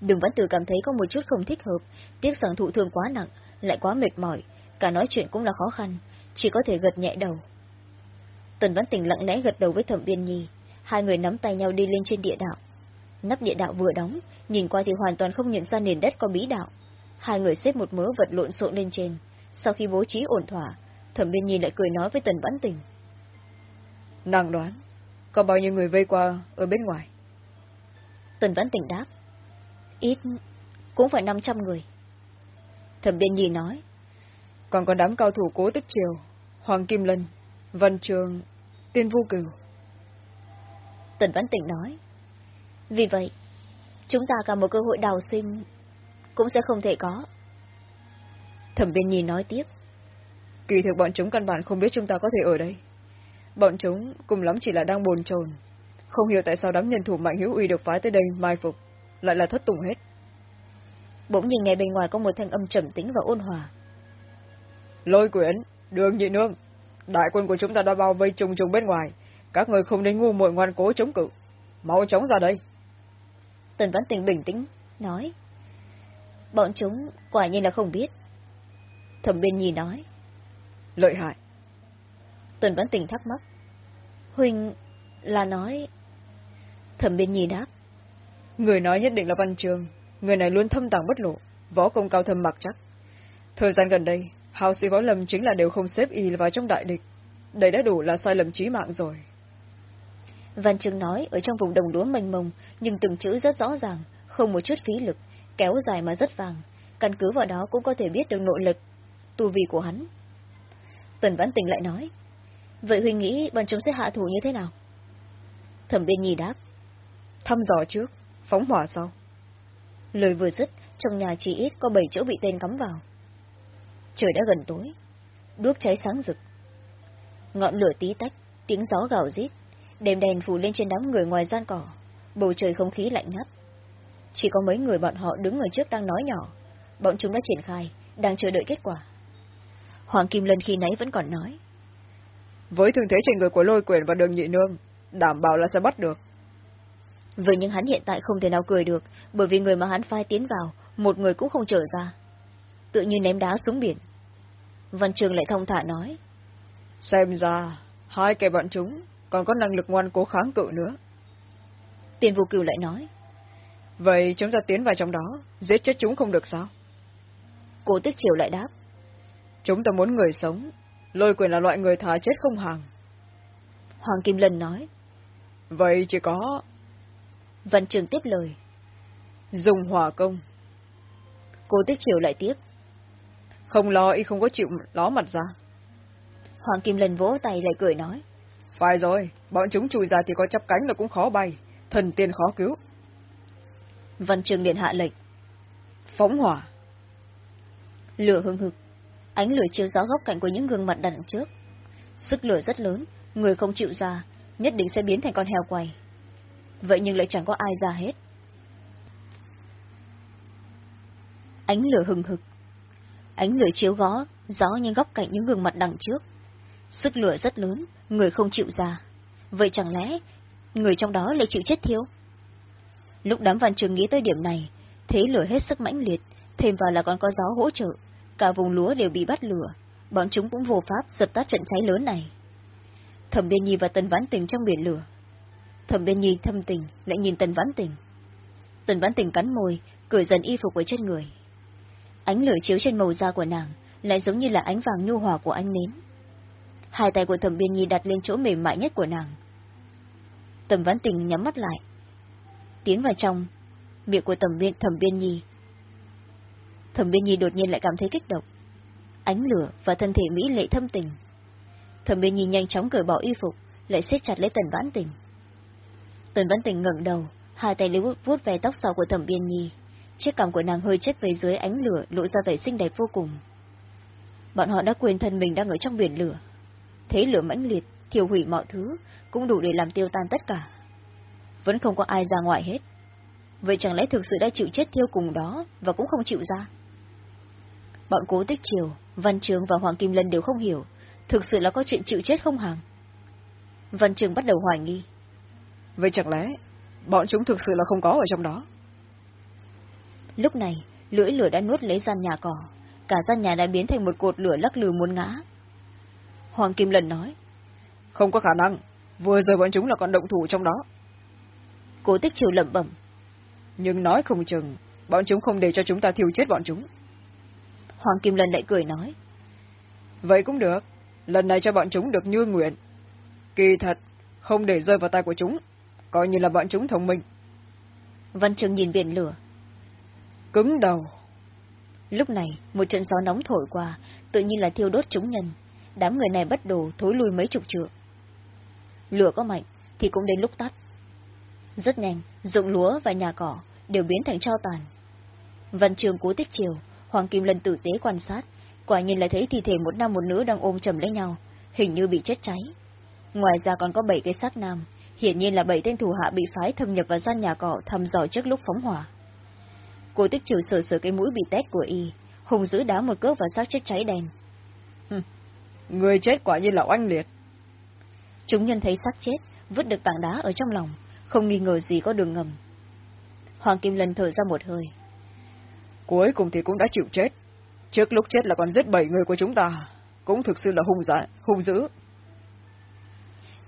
Đường Văn Tử cảm thấy có một chút không thích hợp, tiếc rằng thụ thương quá nặng, lại quá mệt mỏi, cả nói chuyện cũng là khó khăn, chỉ có thể gật nhẹ đầu. Tần Văn Tình lặng lẽ gật đầu với Thẩm Biên Nhi, hai người nắm tay nhau đi lên trên địa đạo. Nắp địa đạo vừa đóng, nhìn qua thì hoàn toàn không nhận ra nền đất có bí đạo. Hai người xếp một mớ vật lộn xộn lên trên. Sau khi bố trí ổn thỏa, Thẩm Biên Nhi lại cười nói với Tần Vãn Tình. Nàng đoán, có bao nhiêu người vây qua ở bên ngoài? Tần Vãn Tình đáp. Ít, cũng phải 500 người. Thẩm Biên Nhi nói. Còn có đám cao thủ cố tích triều, Hoàng Kim Lân, Văn Trường, Tiên Vu Cửu. Tần Vãn Tình nói. Vì vậy, chúng ta cả một cơ hội đào sinh cũng sẽ không thể có. Thẩm Biên Nhi nói tiếp. Kỳ thực bọn chúng căn bản không biết chúng ta có thể ở đây. Bọn chúng cùng lắm chỉ là đang bồn chồn, không hiểu tại sao đám nhân thủ mạnh hữu uy được phái tới đây mai phục, lại là thất tùng hết. Bỗng nhìn ngay bên ngoài có một thanh âm trầm tĩnh và ôn hòa. Lôi quyển, đường nhị nương, đại quân của chúng ta đã bao vây trùng trùng bên ngoài, các người không nên ngu muội ngoan cố chống cự, mau chóng ra đây. Tần Văn Tình bình tĩnh, nói. Bọn chúng quả nhiên là không biết. Thẩm Biên Nhi nói. Lợi hại. Tần Văn Tình thắc mắc. Huynh là nói... Thẩm Biên Nhi đáp. Người nói nhất định là Văn Trường, người này luôn thâm tàng bất lộ, võ công cao thâm mặc chắc. Thời gian gần đây, hào sĩ võ lâm chính là đều không xếp y vào trong đại địch. Đây đã đủ là sai lầm chí mạng rồi. Văn Trường nói ở trong vùng đồng lúa mênh mông, nhưng từng chữ rất rõ ràng, không một chút phí lực, kéo dài mà rất vàng, căn cứ vào đó cũng có thể biết được nội lực, tu vi của hắn. Tần Văn Tình lại nói, vậy Huynh nghĩ bọn chúng sẽ hạ thủ như thế nào? Thẩm Biên Nhi đáp, thăm dò trước, phóng hỏa sau. Lời vừa dứt, trong nhà chỉ ít có bảy chỗ bị tên cắm vào. Trời đã gần tối, đuốc cháy sáng rực. Ngọn lửa tí tách, tiếng gió gào rít, đêm đèn phủ lên trên đám người ngoài gian cỏ, bầu trời không khí lạnh ngắt. Chỉ có mấy người bọn họ đứng ở trước đang nói nhỏ, bọn chúng đã triển khai, đang chờ đợi kết quả. Hoàng Kim Lân khi nãy vẫn còn nói. Với thương thế trên người của lôi quyền và đường nhị nương, đảm bảo là sẽ bắt được. Vậy nhưng hắn hiện tại không thể nào cười được, bởi vì người mà hắn phai tiến vào, một người cũng không trở ra. Tự như ném đá xuống biển. Văn Trường lại thông thả nói. Xem ra, hai kẻ bọn chúng còn có năng lực ngoan cố kháng cự nữa. Tiền vô cửu lại nói. Vậy chúng ta tiến vào trong đó, giết chết chúng không được sao? Cố tích triều lại đáp. Chúng ta muốn người sống, lôi quyền là loại người thà chết không hàng. Hoàng Kim Lân nói. Vậy chỉ có... Văn Trường tiếp lời. Dùng hỏa công. Cô Tích Triều lại tiếp. Không lo y không có chịu ló mặt ra. Hoàng Kim Lân vỗ tay lại cười nói. Phải rồi, bọn chúng chui ra thì có chắp cánh là cũng khó bay, thần tiên khó cứu. Văn Trường liền hạ lệnh. Phóng hỏa. Lửa hưng hực, ánh lửa chiếu gió góc cạnh của những gương mặt đằng trước. Sức lửa rất lớn, người không chịu ra, nhất định sẽ biến thành con heo quay. Vậy nhưng lại chẳng có ai ra hết. Ánh lửa hừng hực. Ánh lửa chiếu gó, gió những góc cạnh những gương mặt đằng trước. Sức lửa rất lớn, người không chịu ra. Vậy chẳng lẽ, người trong đó lại chịu chết thiếu? Lúc đám văn trường nghĩ tới điểm này, thế lửa hết sức mãnh liệt, thêm vào là còn có gió hỗ trợ, cả vùng lúa đều bị bắt lửa, bọn chúng cũng vô pháp dập tắt trận cháy lớn này. Thẩm Biên Nhi và Tần Vãn Tình trong biển lửa. Thẩm Biên Nhi thâm tình, lại nhìn Tần Vãn Tình. Tần Vãn Tình cắn môi, cởi dần y phục ở trên người. Ánh lửa chiếu trên màu da của nàng, lại giống như là ánh vàng nhu hòa của ánh nến. Hai tay của Thẩm Biên Nhi đặt lên chỗ mềm mại nhất của nàng. Tần Vãn Tình nhắm mắt lại. Tiến vào trong, miệng của Thẩm Biên, Thẩm Biên Nhi. Thẩm Biên Nhi đột nhiên lại cảm thấy kích động. Ánh lửa và thân thể mỹ lệ thâm tình Thẩm Biên Nhi nhanh chóng cởi bỏ y phục, lại siết chặt lấy Tần Vãn Tình. Tần Vãn Tình ngẩng đầu, hai tay lấy vuốt về tóc sau của Thẩm Biên Nhi. Chiếc cằm của nàng hơi chết về dưới ánh lửa lộ ra vẻ xinh đẹp vô cùng. Bọn họ đã quên thân mình đang ở trong biển lửa. Thế lửa mãnh liệt, thiêu hủy mọi thứ, cũng đủ để làm tiêu tan tất cả. Vẫn không có ai ra ngoài hết. Vậy chẳng lẽ thực sự đã chịu chết thiêu cùng đó, và cũng không chịu ra? Bọn cố tích chiều, Văn Trường và Hoàng Kim Lân đều không hiểu, thực sự là có chuyện chịu chết không hàng? Văn Trường bắt đầu hoài nghi. Vậy chẳng lẽ, bọn chúng thực sự là không có ở trong đó? Lúc này, lưỡi lửa đã nuốt lấy gian nhà cỏ, cả gian nhà đã biến thành một cột lửa lắc lư muốn ngã. Hoàng Kim lần nói. Không có khả năng, vừa rồi bọn chúng là còn động thủ trong đó. Cố tích chiều lẩm bẩm. Nhưng nói không chừng, bọn chúng không để cho chúng ta thiêu chết bọn chúng. Hoàng Kim Lân lại cười nói. Vậy cũng được, lần này cho bọn chúng được như nguyện. Kỳ thật, không để rơi vào tay của chúng, coi như là bọn chúng thông minh. Văn Trường nhìn biển lửa. Cứng đầu. Lúc này, một trận gió nóng thổi qua, tự nhiên là thiêu đốt chúng nhân. Đám người này bắt đầu thối lui mấy chục trượng. Lửa có mạnh, thì cũng đến lúc tắt. Rất nhanh, dụng lúa và nhà cỏ đều biến thành cho tàn. Văn Trường cố tích chiều, Hoàng Kim Lân tử tế quan sát, quả nhiên lại thấy thi thể một nam một nữ đang ôm chầm lấy nhau, hình như bị chết cháy. Ngoài ra còn có bảy cái xác nam, hiển nhiên là bảy tên thủ hạ bị phái thâm nhập vào gian nhà cỏ thăm dò trước lúc phóng hỏa. Cô tích trừ sờ sờ cái mũi bị tét của y, hùng giữ đá một cước vào xác chết cháy đen. Người chết quả nhiên là oanh liệt. Chúng nhân thấy xác chết, vứt được tảng đá ở trong lòng, không nghi ngờ gì có đường ngầm. Hoàng Kim Lân thở ra một hơi. Cuối cùng thì cũng đã chịu chết. Trước lúc chết là còn giết bảy người của chúng ta. Cũng thực sự là hung dã, hung dữ.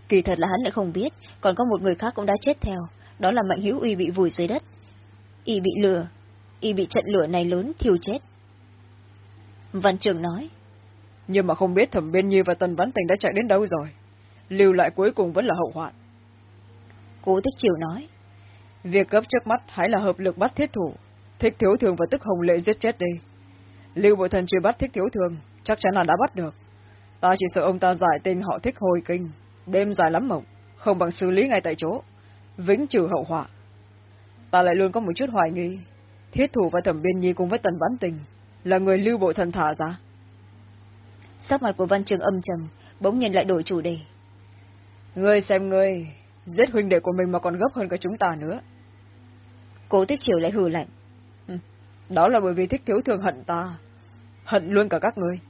Kỳ thật là hắn lại không biết, còn có một người khác cũng đã chết theo, đó là Mạnh Hữu Y bị vùi dưới đất. Y bị lừa, Y bị trận lửa này lớn thiêu chết. Văn Trường nói. Nhưng mà không biết Thẩm Biên Nhi và Tần Văn Tình đã chạy đến đâu rồi. Lưu lại cuối cùng vẫn là hậu hoạn. Cố Tích Triều nói. Việc cấp trước mắt hãy là hợp lực bắt thiết thủ. Thích thiếu thường và tức hồng lệ giết chết đi. Lưu Bộ Thần truy bắt thích thiếu thường, chắc chắn là đã bắt được. Ta chỉ sợ ông ta giải tên họ thích hồi kinh, đêm dài lắm mộng, không bằng xử lý ngay tại chỗ, vĩnh trừ hậu họa. Ta lại luôn có một chút hoài nghi, thiết thủ và thẩm biên nhi cùng với tần bán tình, là người lưu bộ thần thả ra. Sắc mặt của văn trường âm trầm, bỗng nhiên lại đổi chủ đề. Ngươi xem ngươi, giết huynh đệ của mình mà còn gấp hơn cả chúng ta nữa. Cố tích chiều lại hừ lạnh. Đó là bởi vì thích thiếu thường hận ta, hận luôn cả các ngươi.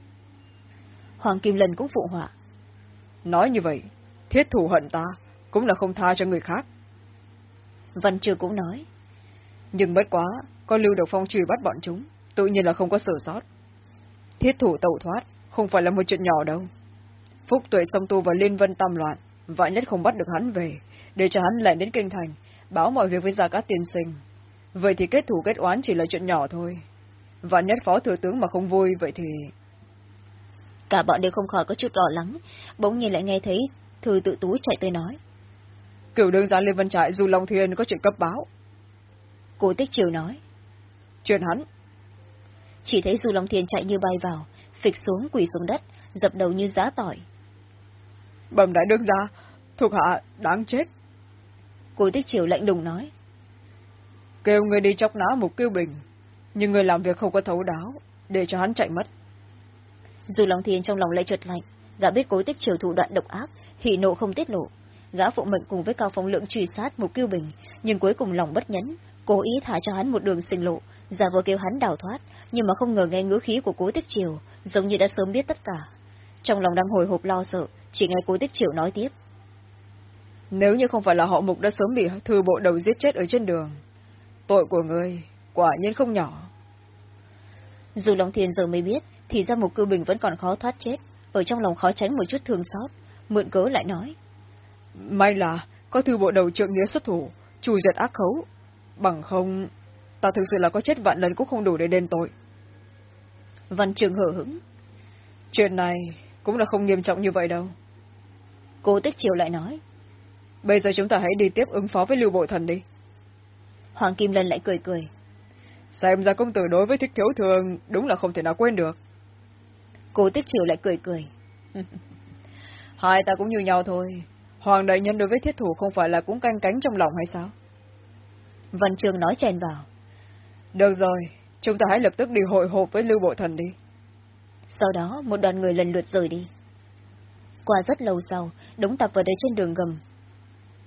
Hoàng Kim Lân cũng phụ họa. Nói như vậy, thiết thủ hận ta, cũng là không tha cho người khác. Văn Trừ cũng nói. Nhưng bất quá, có lưu được phong truy bắt bọn chúng, tự nhiên là không có sửa sót. Thiết thủ tẩu thoát, không phải là một chuyện nhỏ đâu. Phúc tuệ song tu và liên vân tam loạn, vạn nhất không bắt được hắn về, để cho hắn lẻn đến kinh thành, báo mọi việc với gia cát tiên sinh. Vậy thì kết thủ kết oán chỉ là chuyện nhỏ thôi. Vạn nhất phó thừa tướng mà không vui, vậy thì... Cả bọn đều không khỏi có chút lo lắng, bỗng nhiên lại nghe thấy thư tự tú chạy tới nói. Cửu đương gia Liên Vân Trại dù Long Thiên có chuyện cấp báo. Cố tích chiều nói. Chuyện hắn. Chỉ thấy dù Long Thiên chạy như bay vào, phịch xuống quỳ xuống đất, dập đầu như giá tỏi. Bẩm đại đương gia, thuộc hạ đáng chết. Cố tích chiều lạnh lùng nói. Kêu người đi chọc ná một kiêu bình, nhưng người làm việc không có thấu đáo, để cho hắn chạy mất. Dù Long Thiên trong lòng lại trượt lạnh, gã biết cố tích chiều thủ đoạn độc ác, hỉ nộ không tiết lộ. Gã phụ mệnh cùng với cao phong lượng truy sát một kiêu bình, nhưng cuối cùng lòng bất nhẫn, cố ý thả cho hắn một đường sinh lộ, giả vờ kêu hắn đào thoát, nhưng mà không ngờ nghe ngữ khí của cố tích triều, giống như đã sớm biết tất cả. Trong lòng đang hồi hộp lo sợ, chỉ nghe cố tích triều nói tiếp. Nếu như không phải là họ mục đã sớm bị thư bộ đầu giết chết ở trên đường, tội của người quả nhiên không nhỏ. Dù Long Thiên giờ mới biết, thì ra một cư bình vẫn còn khó thoát chết, ở trong lòng khó tránh một chút thương xót, mượn cớ lại nói. May là, có thư bộ đầu trượng nghĩa xuất thủ, chùi giật ác khấu. Bằng không, ta thực sự là có chết vạn lần cũng không đủ để đền tội. Văn Trường hở hững. Chuyện này cũng là không nghiêm trọng như vậy đâu. Cô Tích Triều lại nói. Bây giờ chúng ta hãy đi tiếp ứng phó với lưu bộ thần đi. Hoàng Kim Lân lại cười cười. Xem ra công tử đối với thích thiếu thường đúng là không thể nào quên được. Cô Tích Triều lại cười cười. (laughs) Hai ta cũng như nhau thôi. Hoàng đại nhân đối với thiết thủ không phải là cũng canh cánh trong lòng hay sao? Văn Trường nói chèn vào. Được rồi, chúng ta hãy lập tức đi hội họp với Lưu Bộ Thần đi. Sau đó, một đoàn người lần lượt rời đi. Qua rất lâu sau, đống tập vào đây trên đường gầm.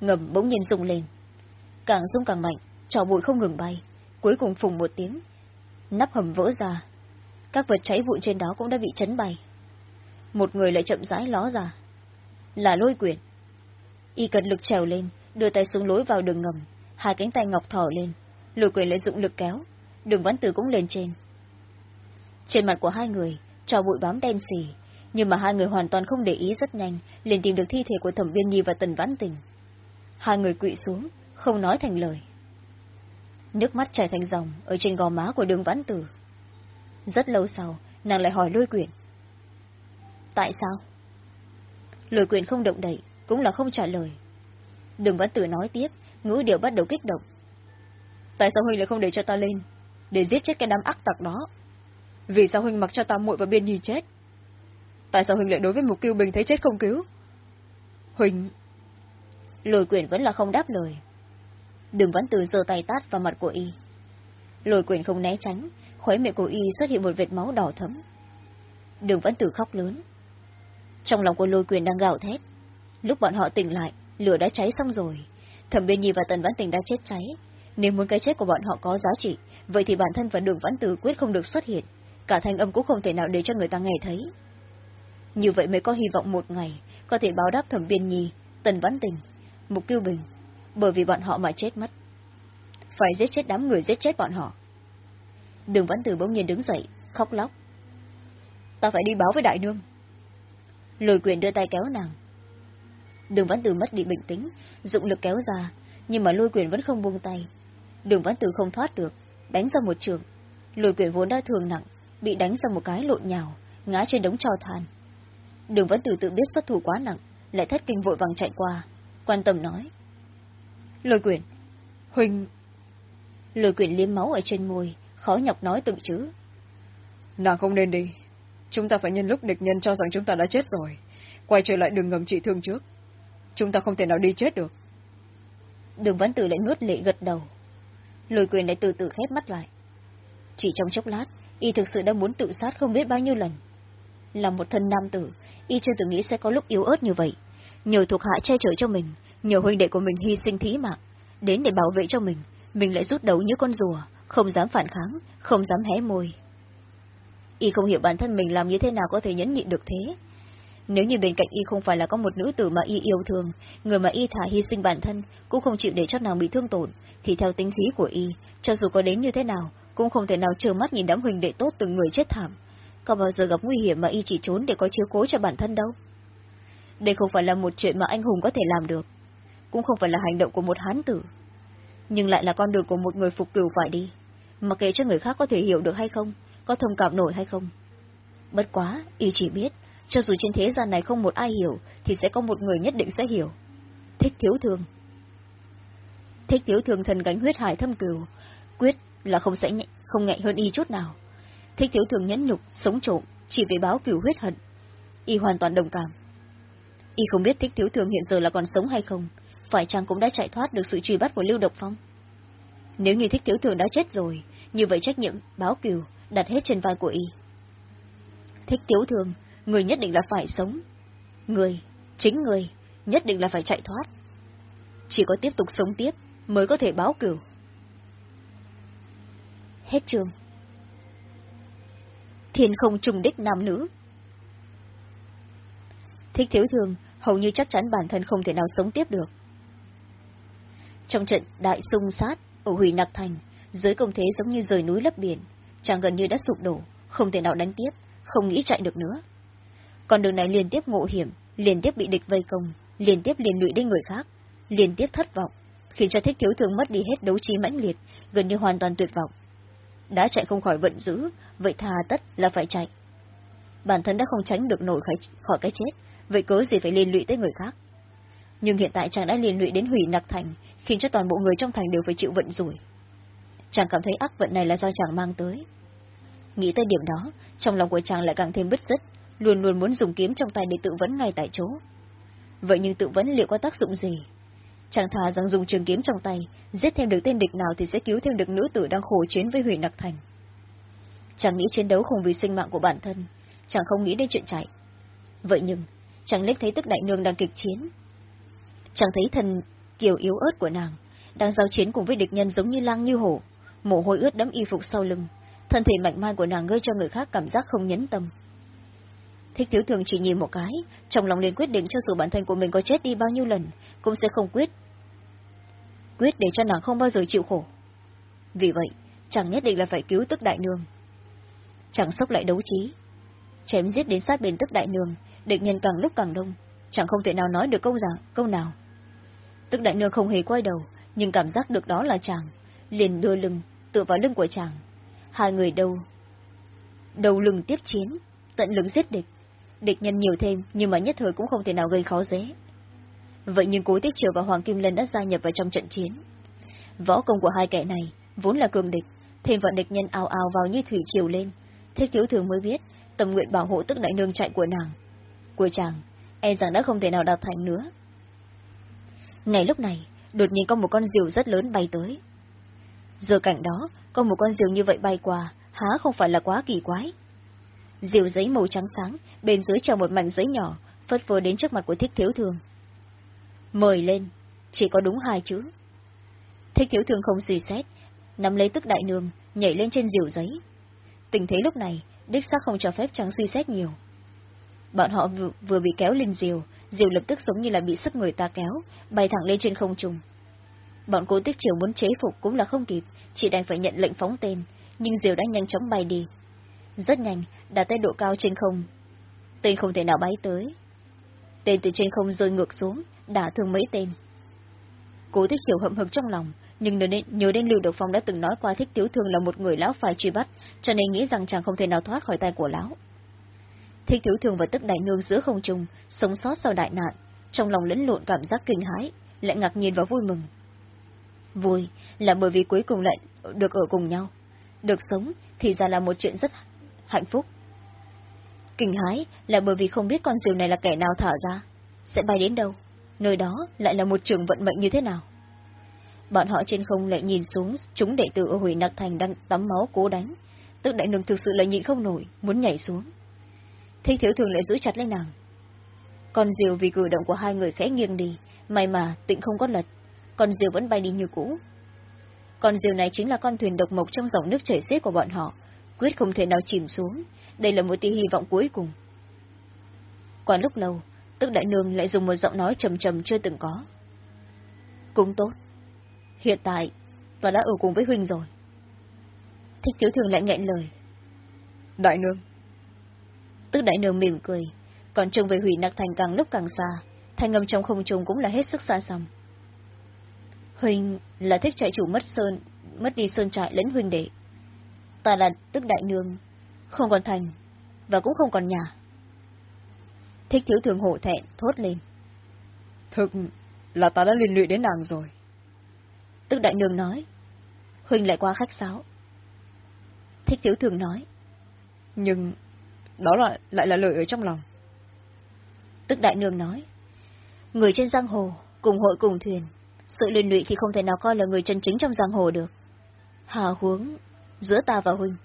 Ngầm bỗng nhiên rung lên. Càng rung càng mạnh, trò bụi không ngừng bay. Cuối cùng phùng một tiếng. Nắp hầm vỡ ra. Các vật cháy vụn trên đó cũng đã bị chấn bay. Một người lại chậm rãi ló ra. Là lôi quyển. Y cần lực trèo lên, đưa tay xuống lối vào đường ngầm, hai cánh tay ngọc thỏ lên, lôi quyền lại dụng lực kéo, đường vãn tử cũng lên trên. Trên mặt của hai người, trò bụi bám đen xì, nhưng mà hai người hoàn toàn không để ý rất nhanh, liền tìm được thi thể của thẩm viên nhi và tần vãn tình. Hai người quỵ xuống, không nói thành lời. Nước mắt chảy thành dòng ở trên gò má của đường vãn tử. Rất lâu sau, nàng lại hỏi lôi quyền. Tại sao? Lôi quyền không động đậy, cũng là không trả lời. Đường vãn tử nói tiếp, ngữ điệu bắt đầu kích động. Tại sao huynh lại không để cho ta lên, để giết chết cái đám ác tặc đó? Vì sao huynh mặc cho ta muội và biên nhi chết? Tại sao huynh lại đối với mục kiêu bình thấy chết không cứu? Huynh... Lôi quyển vẫn là không đáp lời. Đường Văn tử giơ tay tát vào mặt của y. Lôi quyền không né tránh, khóe miệng của y xuất hiện một vệt máu đỏ thấm. Đường Văn tử khóc lớn. Trong lòng của lôi quyền đang gào thét. Lúc bọn họ tỉnh lại, lửa đã cháy xong rồi. Thẩm Biên Nhi và Tần Văn Tình đã chết cháy. Nếu muốn cái chết của bọn họ có giá trị, vậy thì bản thân và đường Văn Tử quyết không được xuất hiện. Cả thanh âm cũng không thể nào để cho người ta nghe thấy. Như vậy mới có hy vọng một ngày có thể báo đáp Thẩm Biên Nhi, Tần Văn Tình, Mục Kiêu Bình, bởi vì bọn họ mà chết mất. Phải giết chết đám người giết chết bọn họ. Đường văn Tử bỗng nhiên đứng dậy, khóc lóc. Ta phải đi báo với đại nương. Lôi quyền đưa tay kéo nàng, Đường Văn Tử mất đi bình tĩnh, dụng lực kéo ra, nhưng mà lôi quyền vẫn không buông tay. Đường Văn Tử không thoát được, đánh ra một trường. Lôi quyền vốn đã thường nặng, bị đánh ra một cái lộn nhào, ngã trên đống trò than. Đường Văn Tử tự biết xuất thủ quá nặng, lại thất kinh vội vàng chạy qua, quan tâm nói. Lôi quyền, Huỳnh... Lôi quyền liếm máu ở trên môi, khó nhọc nói từng chữ. Nàng không nên đi. Chúng ta phải nhân lúc địch nhân cho rằng chúng ta đã chết rồi. Quay trở lại đường ngầm trị thương trước. Chúng ta không thể nào đi chết được. Đường Văn Tử lại nuốt lệ gật đầu. Lôi quyền lại từ từ khép mắt lại. Chỉ trong chốc lát, y thực sự đã muốn tự sát không biết bao nhiêu lần. Là một thân nam tử, y chưa từng nghĩ sẽ có lúc yếu ớt như vậy. Nhờ thuộc hạ che chở cho mình, nhiều huynh đệ của mình hy sinh thí mạng, đến để bảo vệ cho mình, mình lại rút đầu như con rùa, không dám phản kháng, không dám hé môi. Y không hiểu bản thân mình làm như thế nào có thể nhẫn nhịn được thế, nếu như bên cạnh y không phải là có một nữ tử mà y yêu thương, người mà y thả hy sinh bản thân, cũng không chịu để cho nàng bị thương tổn, thì theo tính khí của y, cho dù có đến như thế nào, cũng không thể nào trơ mắt nhìn đám huynh đệ tốt từng người chết thảm. Có bao giờ gặp nguy hiểm mà y chỉ trốn để có chiếu cố cho bản thân đâu. Đây không phải là một chuyện mà anh hùng có thể làm được, cũng không phải là hành động của một hán tử, nhưng lại là con đường của một người phục cửu phải đi, mà kể cho người khác có thể hiểu được hay không, có thông cảm nổi hay không. Bất quá, y chỉ biết, Cho dù trên thế gian này không một ai hiểu, thì sẽ có một người nhất định sẽ hiểu. Thích thiếu thương. Thích thiếu thương thần gánh huyết hải thâm cừu, quyết là không sẽ nhẹ, không ngại hơn y chút nào. Thích thiếu thương nhẫn nhục, sống trộm, chỉ vì báo cửu huyết hận. Y hoàn toàn đồng cảm. Y không biết thích thiếu thương hiện giờ là còn sống hay không, phải chăng cũng đã chạy thoát được sự truy bắt của Lưu Độc Phong. Nếu như thích thiếu thường đã chết rồi, như vậy trách nhiệm báo cừu đặt hết trên vai của y. Thích thiếu thường, người nhất định là phải sống. Người, chính người, nhất định là phải chạy thoát. Chỉ có tiếp tục sống tiếp mới có thể báo cửu. Hết trường. Thiên không trùng đích nam nữ. Thích thiếu thường, hầu như chắc chắn bản thân không thể nào sống tiếp được. Trong trận đại xung sát ở Hủy Nặc Thành, dưới công thế giống như rời núi lấp biển, chàng gần như đã sụp đổ, không thể nào đánh tiếp, không nghĩ chạy được nữa. con đường này liên tiếp ngộ hiểm, liên tiếp bị địch vây công, liên tiếp liên lụy đến người khác, liên tiếp thất vọng, khiến cho thích thiếu thường mất đi hết đấu trí mãnh liệt, gần như hoàn toàn tuyệt vọng. Đã chạy không khỏi vận dữ, vậy thà tất là phải chạy. Bản thân đã không tránh được nổi khỏi cái chết, vậy cớ gì phải liên lụy tới người khác. Nhưng hiện tại chàng đã liên lụy đến hủy nặc thành, khiến cho toàn bộ người trong thành đều phải chịu vận rủi. Chàng cảm thấy ác vận này là do chàng mang tới. Nghĩ tới điểm đó, trong lòng của chàng lại càng thêm bứt rứt, luôn luôn muốn dùng kiếm trong tay để tự vấn ngay tại chỗ. Vậy nhưng tự vấn liệu có tác dụng gì? Chàng thà rằng dùng trường kiếm trong tay, giết thêm được tên địch nào thì sẽ cứu thêm được nữ tử đang khổ chiến với hủy nặc thành. Chàng nghĩ chiến đấu không vì sinh mạng của bản thân, chàng không nghĩ đến chuyện chạy. Vậy nhưng, chàng liếc thấy tức đại nương đang kịch chiến. Chàng thấy thần kiều yếu ớt của nàng, đang giao chiến cùng với địch nhân giống như lang như hổ, mồ hôi ướt đẫm y phục sau lưng, thân thể mạnh mai của nàng gây cho người khác cảm giác không nhấn tâm. Thích thiếu thường chỉ nhìn một cái, trong lòng liền quyết định cho dù bản thân của mình có chết đi bao nhiêu lần, cũng sẽ không quyết. Quyết để cho nàng không bao giờ chịu khổ. Vì vậy, chẳng nhất định là phải cứu tức đại nương. Chẳng sốc lại đấu trí. Chém giết đến sát bên tức đại nương, địch nhân càng lúc càng đông, chẳng không thể nào nói được câu giả, câu nào. Tức đại nương không hề quay đầu, nhưng cảm giác được đó là chàng, liền đưa lưng, tựa vào lưng của chàng. Hai người đầu, đầu lưng tiếp chiến, tận lực giết địch. Địch nhân nhiều thêm, nhưng mà nhất thời cũng không thể nào gây khó dễ. Vậy nhưng cố Tiết Triều và Hoàng Kim Lân đã gia nhập vào trong trận chiến. Võ công của hai kẻ này vốn là cường địch, thêm vận địch nhân ào ào vào như thủy triều lên. Thế thiếu thường mới biết, tâm nguyện bảo hộ tức đại nương chạy của nàng. Của chàng, e rằng đã không thể nào đạt thành nữa. Ngày lúc này, đột nhiên có một con diều rất lớn bay tới. Giờ cảnh đó, có một con diều như vậy bay qua, há không phải là quá kỳ quái. Diều giấy màu trắng sáng, bên dưới treo một mảnh giấy nhỏ, phất phơ đến trước mặt của thích thiếu thường. Mời lên, chỉ có đúng hai chữ. Thích thiếu thường không suy xét, nắm lấy tức đại nương, nhảy lên trên diều giấy. Tình thế lúc này, đích xác không cho phép trắng suy xét nhiều. Bọn họ vừa, bị kéo lên diều, diều lập tức giống như là bị sức người ta kéo, bay thẳng lên trên không trung. Bọn cố tích chiều muốn chế phục cũng là không kịp, chỉ đành phải nhận lệnh phóng tên, nhưng diều đã nhanh chóng bay đi. Rất nhanh, đạt tới độ cao trên không. Tên không thể nào bay tới. Tên từ trên không rơi ngược xuống, đả thương mấy tên. Cố tích chiều hậm hực trong lòng, nhưng nhớ đến, nhớ đến Lưu Độc Phong đã từng nói qua thích tiếu thương là một người lão phải truy bắt, cho nên nghĩ rằng chàng không thể nào thoát khỏi tay của lão. Thích thiếu thường và tức đại nương giữa không trung, sống sót sau đại nạn, trong lòng lẫn lộn cảm giác kinh hãi, lại ngạc nhiên và vui mừng. Vui là bởi vì cuối cùng lại được ở cùng nhau. Được sống thì ra là một chuyện rất hạnh phúc. Kinh hãi là bởi vì không biết con diều này là kẻ nào thả ra, sẽ bay đến đâu, nơi đó lại là một trường vận mệnh như thế nào. Bọn họ trên không lại nhìn xuống chúng đệ tử ở hủy nặc thành đang tắm máu cố đánh, tức đại nương thực sự là nhịn không nổi, muốn nhảy xuống. Thích thiếu thường lại giữ chặt lấy nàng. Con diều vì cử động của hai người khẽ nghiêng đi, may mà tịnh không có lật, con diều vẫn bay đi như cũ. Con diều này chính là con thuyền độc mộc trong dòng nước chảy xiết của bọn họ, quyết không thể nào chìm xuống, đây là một tia hy vọng cuối cùng. Qua lúc lâu, tức đại nương lại dùng một giọng nói trầm trầm chưa từng có. Cũng tốt. Hiện tại, và đã ở cùng với Huynh rồi. Thích thiếu thường lại nghẹn lời. Đại nương. Tức đại nương mỉm cười, còn trông về hủy nặc thành càng lúc càng xa, thanh âm trong không trung cũng là hết sức xa xăm. Huynh là thích trại chủ mất sơn, mất đi sơn trại lẫn huynh đệ. Ta là tức đại nương, không còn thành, và cũng không còn nhà. Thích thiếu thường hổ thẹn, thốt lên. Thực là ta đã liên lụy đến nàng rồi. Tức đại nương nói. Huynh lại qua khách sáo. Thích thiếu thường nói. Nhưng, đó là, lại là lời ở trong lòng. Tức đại nương nói. Người trên giang hồ, cùng hội cùng thuyền. Sự liên lụy thì không thể nào coi là người chân chính trong giang hồ được. Hà huống, giữa ta và Huynh.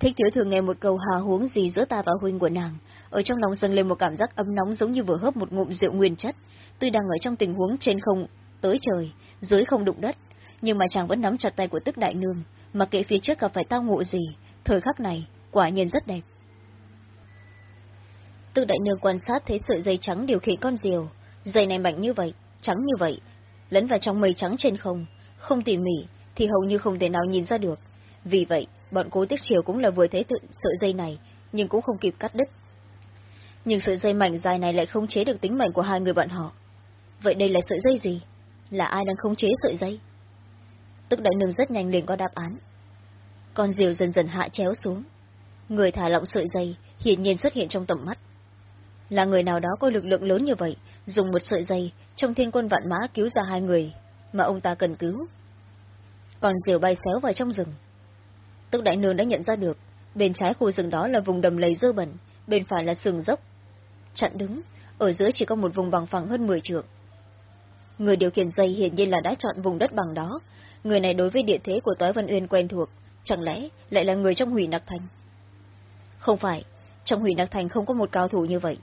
Thích thiếu thường nghe một câu hà huống gì giữa ta và Huynh của nàng, ở trong lòng dâng lên một cảm giác ấm nóng giống như vừa hớp một ngụm rượu nguyên chất. Tuy đang ở trong tình huống trên không tới trời, dưới không đụng đất, nhưng mà chàng vẫn nắm chặt tay của tức đại nương, mà kệ phía trước gặp phải tao ngộ gì, thời khắc này, quả nhiên rất đẹp tư đại nương quan sát thấy sợi dây trắng điều khiển con diều, dây này mạnh như vậy, trắng như vậy, lẫn vào trong mây trắng trên không, không tỉ mỉ, thì hầu như không thể nào nhìn ra được. Vì vậy, bọn cố tiết chiều cũng là vừa thấy tự sợi dây này, nhưng cũng không kịp cắt đứt. Nhưng sợi dây mảnh dài này lại không chế được tính mệnh của hai người bọn họ. Vậy đây là sợi dây gì? Là ai đang không chế sợi dây? Tức đại nương rất nhanh liền có đáp án. Con diều dần dần hạ chéo xuống. Người thả lỏng sợi dây hiển nhiên xuất hiện trong tầm mắt. Là người nào đó có lực lượng lớn như vậy, dùng một sợi dây trong thiên quân vạn mã cứu ra hai người mà ông ta cần cứu. Còn diều bay xéo vào trong rừng. Tức đại nương đã nhận ra được, bên trái khu rừng đó là vùng đầm lầy dơ bẩn, bên phải là sừng dốc. Chặn đứng, ở giữa chỉ có một vùng bằng phẳng hơn 10 trượng. Người điều khiển dây hiển nhiên là đã chọn vùng đất bằng đó, người này đối với địa thế của Tói Văn Uyên quen thuộc, chẳng lẽ lại là người trong hủy nặc thành? Không phải, trong hủy nặc thành không có một cao thủ như vậy.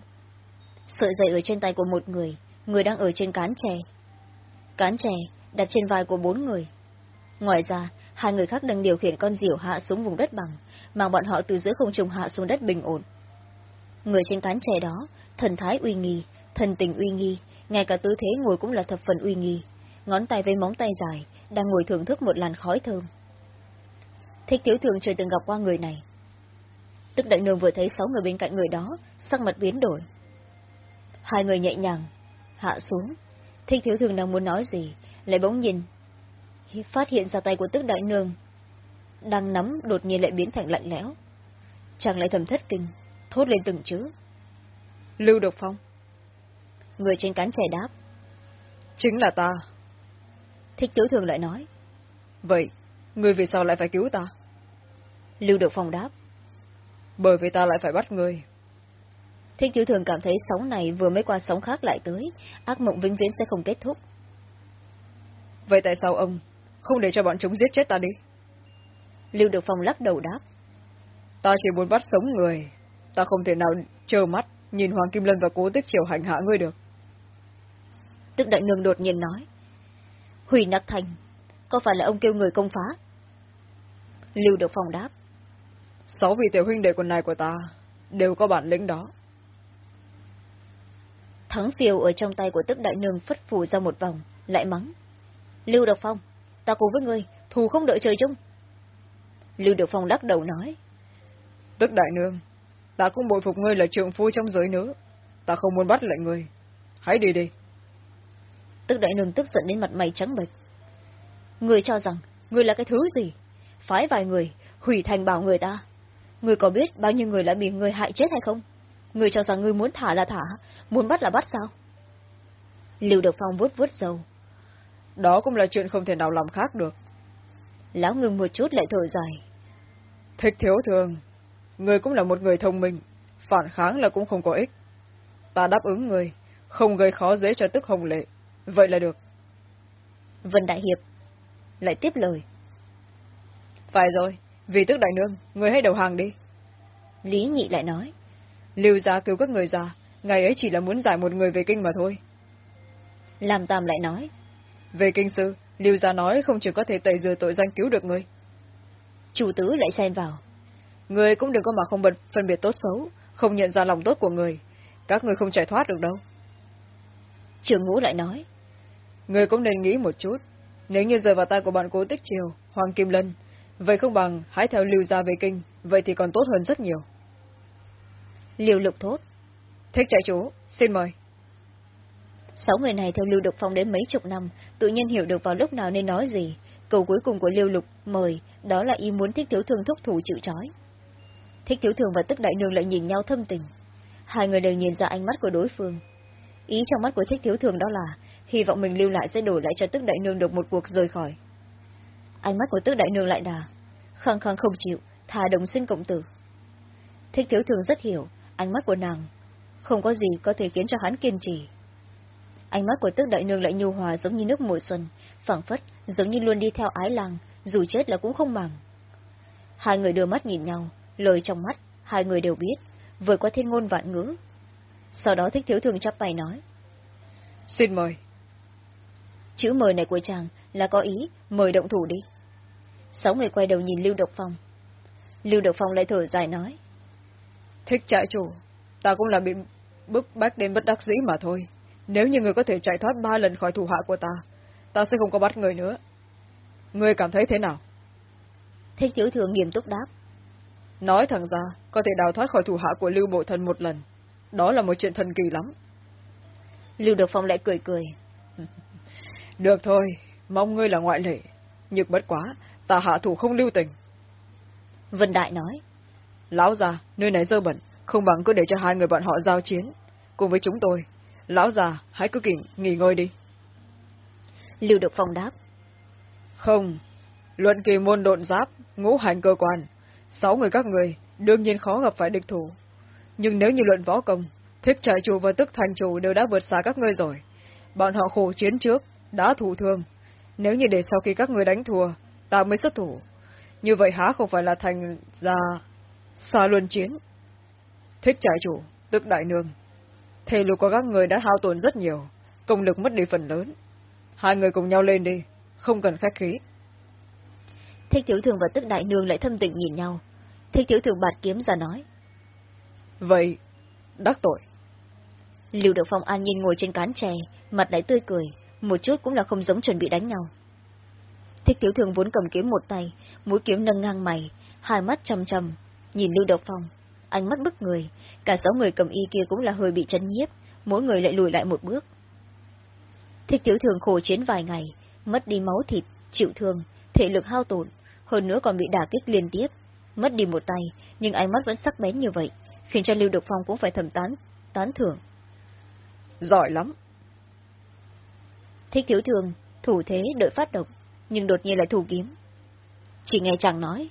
Sợi dây ở trên tay của một người, người đang ở trên cán chè. Cán chè đặt trên vai của bốn người. Ngoài ra, hai người khác đang điều khiển con diều hạ xuống vùng đất bằng, mang bọn họ từ giữa không trung hạ xuống đất bình ổn. Người trên cán chè đó, thần thái uy nghi, thần tình uy nghi, ngay cả tư thế ngồi cũng là thập phần uy nghi, ngón tay với móng tay dài, đang ngồi thưởng thức một làn khói thơm. Thích thiếu thường chưa từng gặp qua người này. Tức đại nương vừa thấy sáu người bên cạnh người đó, sắc mặt biến đổi. Hai người nhẹ nhàng, hạ xuống. Thích thiếu thường đang muốn nói gì, lại bỗng nhìn. Phát hiện ra tay của tức đại nương, đang nắm đột nhiên lại biến thành lạnh lẽo. Chàng lại thầm thất kinh, thốt lên từng chữ. Lưu Độc Phong. Người trên cán trẻ đáp. Chính là ta. Thích tiểu thường lại nói. Vậy, người vì sao lại phải cứu ta? Lưu Độc Phong đáp. Bởi vì ta lại phải bắt người. Thích tiểu thường cảm thấy sóng này vừa mới qua sóng khác lại tới, ác mộng vĩnh viễn sẽ không kết thúc. Vậy tại sao ông không để cho bọn chúng giết chết ta đi? Lưu Độc Phong lắc đầu đáp. Ta chỉ muốn bắt sống người, ta không thể nào trơ mắt nhìn Hoàng Kim Lân và Cố Tích Triều hành hạ ngươi được. Tức đại nương đột nhiên nói. Hủy nặc thành, có phải là ông kêu người công phá? Lưu Độc Phong đáp. Sáu vị tiểu huynh đệ quần này của ta đều có bản lĩnh đó. Thắng phiêu ở trong tay của tức đại nương phất phù ra một vòng, lại mắng. Lưu Độc Phong, ta cùng với ngươi, thù không đợi trời chung. Lưu Độc Phong lắc đầu nói. Tức đại nương, ta cũng bội phục ngươi là trượng phu trong giới nữ. Ta không muốn bắt lại ngươi. Hãy đi đi. Tức đại nương tức giận đến mặt mày trắng bệch. Ngươi cho rằng, ngươi là cái thứ gì? Phái vài người, hủy thành bảo người ta. Ngươi có biết bao nhiêu người đã bị người hại chết hay không? Ngươi cho rằng ngươi muốn thả là thả, muốn bắt là bắt sao? Lưu Độc Phong vuốt vuốt dầu. Đó cũng là chuyện không thể nào làm khác được. Lão ngừng một chút lại thở dài. Thích thiếu thường, người cũng là một người thông minh, phản kháng là cũng không có ích. Ta đáp ứng người, không gây khó dễ cho tức hồng lệ. Vậy là được. Vân Đại Hiệp lại tiếp lời. Phải rồi, vì tức đại nương, người hãy đầu hàng đi. Lý Nhị lại nói. Lưu gia cứu các người già, ngày ấy chỉ là muốn giải một người về kinh mà thôi. Làm Tam lại nói. Về kinh sư, Lưu gia nói không chỉ có thể tẩy rửa tội danh cứu được người. Chủ tứ lại xen vào. Người cũng đừng có mà không bật phân biệt tốt xấu, không nhận ra lòng tốt của người. Các người không chạy thoát được đâu. Trường ngũ lại nói. Người cũng nên nghĩ một chút. Nếu như rơi vào tay của bạn cố tích triều, Hoàng Kim Lân, vậy không bằng hãy theo lưu gia về kinh, vậy thì còn tốt hơn rất nhiều. Liều lục thốt. Thích trại chủ xin mời. Sáu người này theo Lưu Độc Phong đến mấy chục năm, tự nhiên hiểu được vào lúc nào nên nói gì. Câu cuối cùng của Lưu Lục mời, đó là ý muốn thích thiếu thường thúc thủ chịu trói. Thích thiếu thường và tức đại nương lại nhìn nhau thâm tình. Hai người đều nhìn ra ánh mắt của đối phương. Ý trong mắt của thích thiếu thường đó là, hy vọng mình lưu lại sẽ đổi lại cho tức đại nương được một cuộc rời khỏi. Ánh mắt của tức đại nương lại đà, khăng khăng không chịu, thà đồng sinh cộng tử. Thích thiếu thường rất hiểu, ánh mắt của nàng, không có gì có thể khiến cho hắn kiên trì. Ánh mắt của tức đại nương lại nhu hòa giống như nước mùa xuân, phảng phất, giống như luôn đi theo ái làng, dù chết là cũng không màng. Hai người đưa mắt nhìn nhau, lời trong mắt, hai người đều biết, vượt qua thiên ngôn vạn ngữ. Sau đó thích thiếu thường chắp tay nói. Xin mời. Chữ mời này của chàng là có ý, mời động thủ đi. Sáu người quay đầu nhìn Lưu Độc Phong. Lưu Độc Phong lại thở dài nói. Thích trại chủ, ta cũng là bị bức bách đến bất đắc dĩ mà thôi. Nếu như người có thể chạy thoát ba lần khỏi thủ hạ của ta, ta sẽ không có bắt người nữa. Ngươi cảm thấy thế nào? Thích thiếu thường nghiêm túc đáp. Nói thẳng ra, có thể đào thoát khỏi thủ hạ của Lưu Bộ Thần một lần. Đó là một chuyện thần kỳ lắm. Lưu Được Phong lại cười cười. (laughs) Được thôi, mong ngươi là ngoại lệ. Nhược bất quá, ta hạ thủ không lưu tình. Vân Đại nói. Lão già, nơi này dơ bẩn, không bằng cứ để cho hai người bọn họ giao chiến. Cùng với chúng tôi, lão già, hãy cứ kỉnh, nghỉ ngơi đi. Lưu Được Phong đáp. Không, luận kỳ môn độn giáp, ngũ hành cơ quan, sáu người các người, đương nhiên khó gặp phải địch thủ. Nhưng nếu như luận võ công, thích trại chủ và tức thành chủ đều đã vượt xa các ngươi rồi. Bọn họ khổ chiến trước, đã thủ thương. Nếu như để sau khi các người đánh thua, ta mới xuất thủ. Như vậy há không phải là thành ra xa luân chiến. Thích trại chủ, tức đại nương. Thể lực của các người đã hao tổn rất nhiều, công lực mất đi phần lớn. Hai người cùng nhau lên đi, không cần khách khí. Thích thiếu thường và tức đại nương lại thâm tình nhìn nhau. Thích thiếu thường bạt kiếm ra nói. Vậy, đắc tội. Lưu Được Phong an nhiên ngồi trên cán chè, mặt lại tươi cười, một chút cũng là không giống chuẩn bị đánh nhau. Thích thiếu thường vốn cầm kiếm một tay, mũi kiếm nâng ngang mày, hai mắt trầm trầm, nhìn Lưu Độc Phong, ánh mắt bức người, cả sáu người cầm y kia cũng là hơi bị chấn nhiếp, mỗi người lại lùi lại một bước. Thích thiếu thường khổ chiến vài ngày, mất đi máu thịt, chịu thương, thể lực hao tổn, hơn nữa còn bị đả kích liên tiếp, mất đi một tay, nhưng ánh mắt vẫn sắc bén như vậy, khiến cho Lưu Độc Phong cũng phải thầm tán, tán thưởng. Giỏi lắm. Thích thiếu thường, thủ thế đợi phát động, nhưng đột nhiên lại thủ kiếm. Chỉ nghe chàng nói.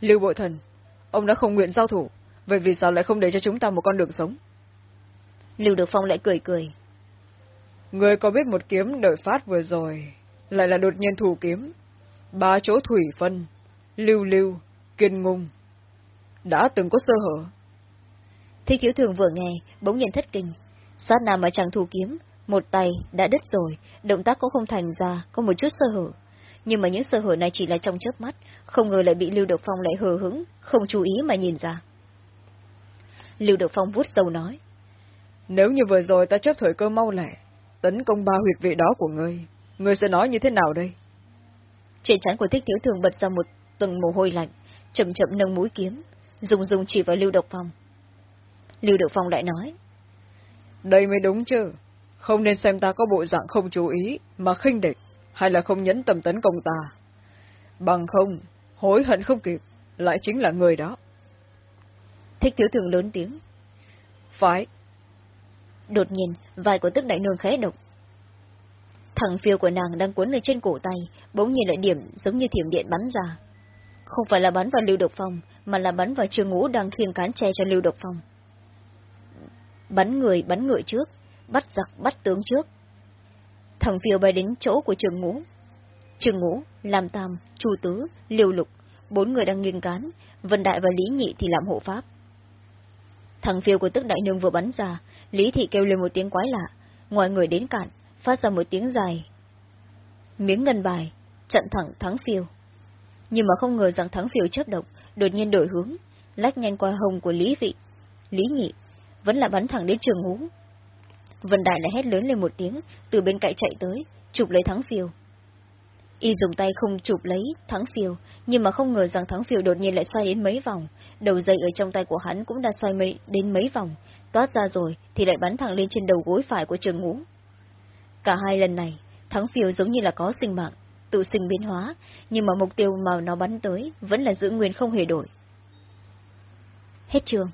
Lưu Bộ Thần, ông đã không nguyện giao thủ, vậy vì sao lại không để cho chúng ta một con đường sống? Lưu Được Phong lại cười cười. Người có biết một kiếm đợi phát vừa rồi, lại là đột nhiên thủ kiếm. Ba chỗ thủy phân, lưu lưu, kiên ngung. Đã từng có sơ hở. Thích thiếu thường vừa nghe, bỗng nhiên thất kinh. Sát nào mà chẳng thủ kiếm, một tay đã đứt rồi, động tác cũng không thành ra, có một chút sơ hở. Nhưng mà những sơ hở này chỉ là trong chớp mắt, không ngờ lại bị Lưu Độc Phong lại hờ hứng, không chú ý mà nhìn ra. Lưu Độc Phong vút sâu nói. Nếu như vừa rồi ta chấp thời cơ mau lẹ, tấn công ba huyệt vị đó của ngươi, ngươi sẽ nói như thế nào đây? Trên trán của thích thiếu thường bật ra một tầng mồ hôi lạnh, chậm chậm nâng mũi kiếm, dùng dùng chỉ vào Lưu Độc Phong. Lưu Độc Phong lại nói. Đây mới đúng chứ, không nên xem ta có bộ dạng không chú ý, mà khinh địch, hay là không nhấn tầm tấn công ta. Bằng không, hối hận không kịp, lại chính là người đó. Thích thiếu thường lớn tiếng. Phải. Đột nhiên, vai của tức đại nương khẽ động. Thằng phiêu của nàng đang cuốn lên trên cổ tay, bỗng nhiên lại điểm giống như thiểm điện bắn ra. Không phải là bắn vào Lưu Độc Phong, mà là bắn vào trường ngũ đang khiêng cán che cho Lưu Độc Phong. Bắn người bắn ngựa trước, bắt giặc bắt tướng trước. Thằng phiêu bay đến chỗ của trường ngũ. Trường ngũ, Lam Tam, Chu Tứ, Liêu Lục, bốn người đang nghiêng cán, Vân Đại và Lý Nhị thì làm hộ pháp. Thằng phiêu của tức đại nương vừa bắn ra, Lý Thị kêu lên một tiếng quái lạ, ngoài người đến cạn, phát ra một tiếng dài. Miếng ngân bài, trận thẳng thắng phiêu. Nhưng mà không ngờ rằng thắng phiêu chớp động, đột nhiên đổi hướng, lách nhanh qua hồng của Lý Vị. Lý Nhị, vẫn là bắn thẳng đến trường ngũ. Vân Đại lại hét lớn lên một tiếng, từ bên cạnh chạy tới, chụp lấy thắng phiêu. Y dùng tay không chụp lấy thắng phiêu, nhưng mà không ngờ rằng thắng phiêu đột nhiên lại xoay đến mấy vòng, đầu dây ở trong tay của hắn cũng đã xoay mấy, đến mấy vòng, toát ra rồi thì lại bắn thẳng lên trên đầu gối phải của trường ngũ. Cả hai lần này, thắng phiêu giống như là có sinh mạng, tự sinh biến hóa, nhưng mà mục tiêu mà nó bắn tới vẫn là giữ nguyên không hề đổi. Hết trường.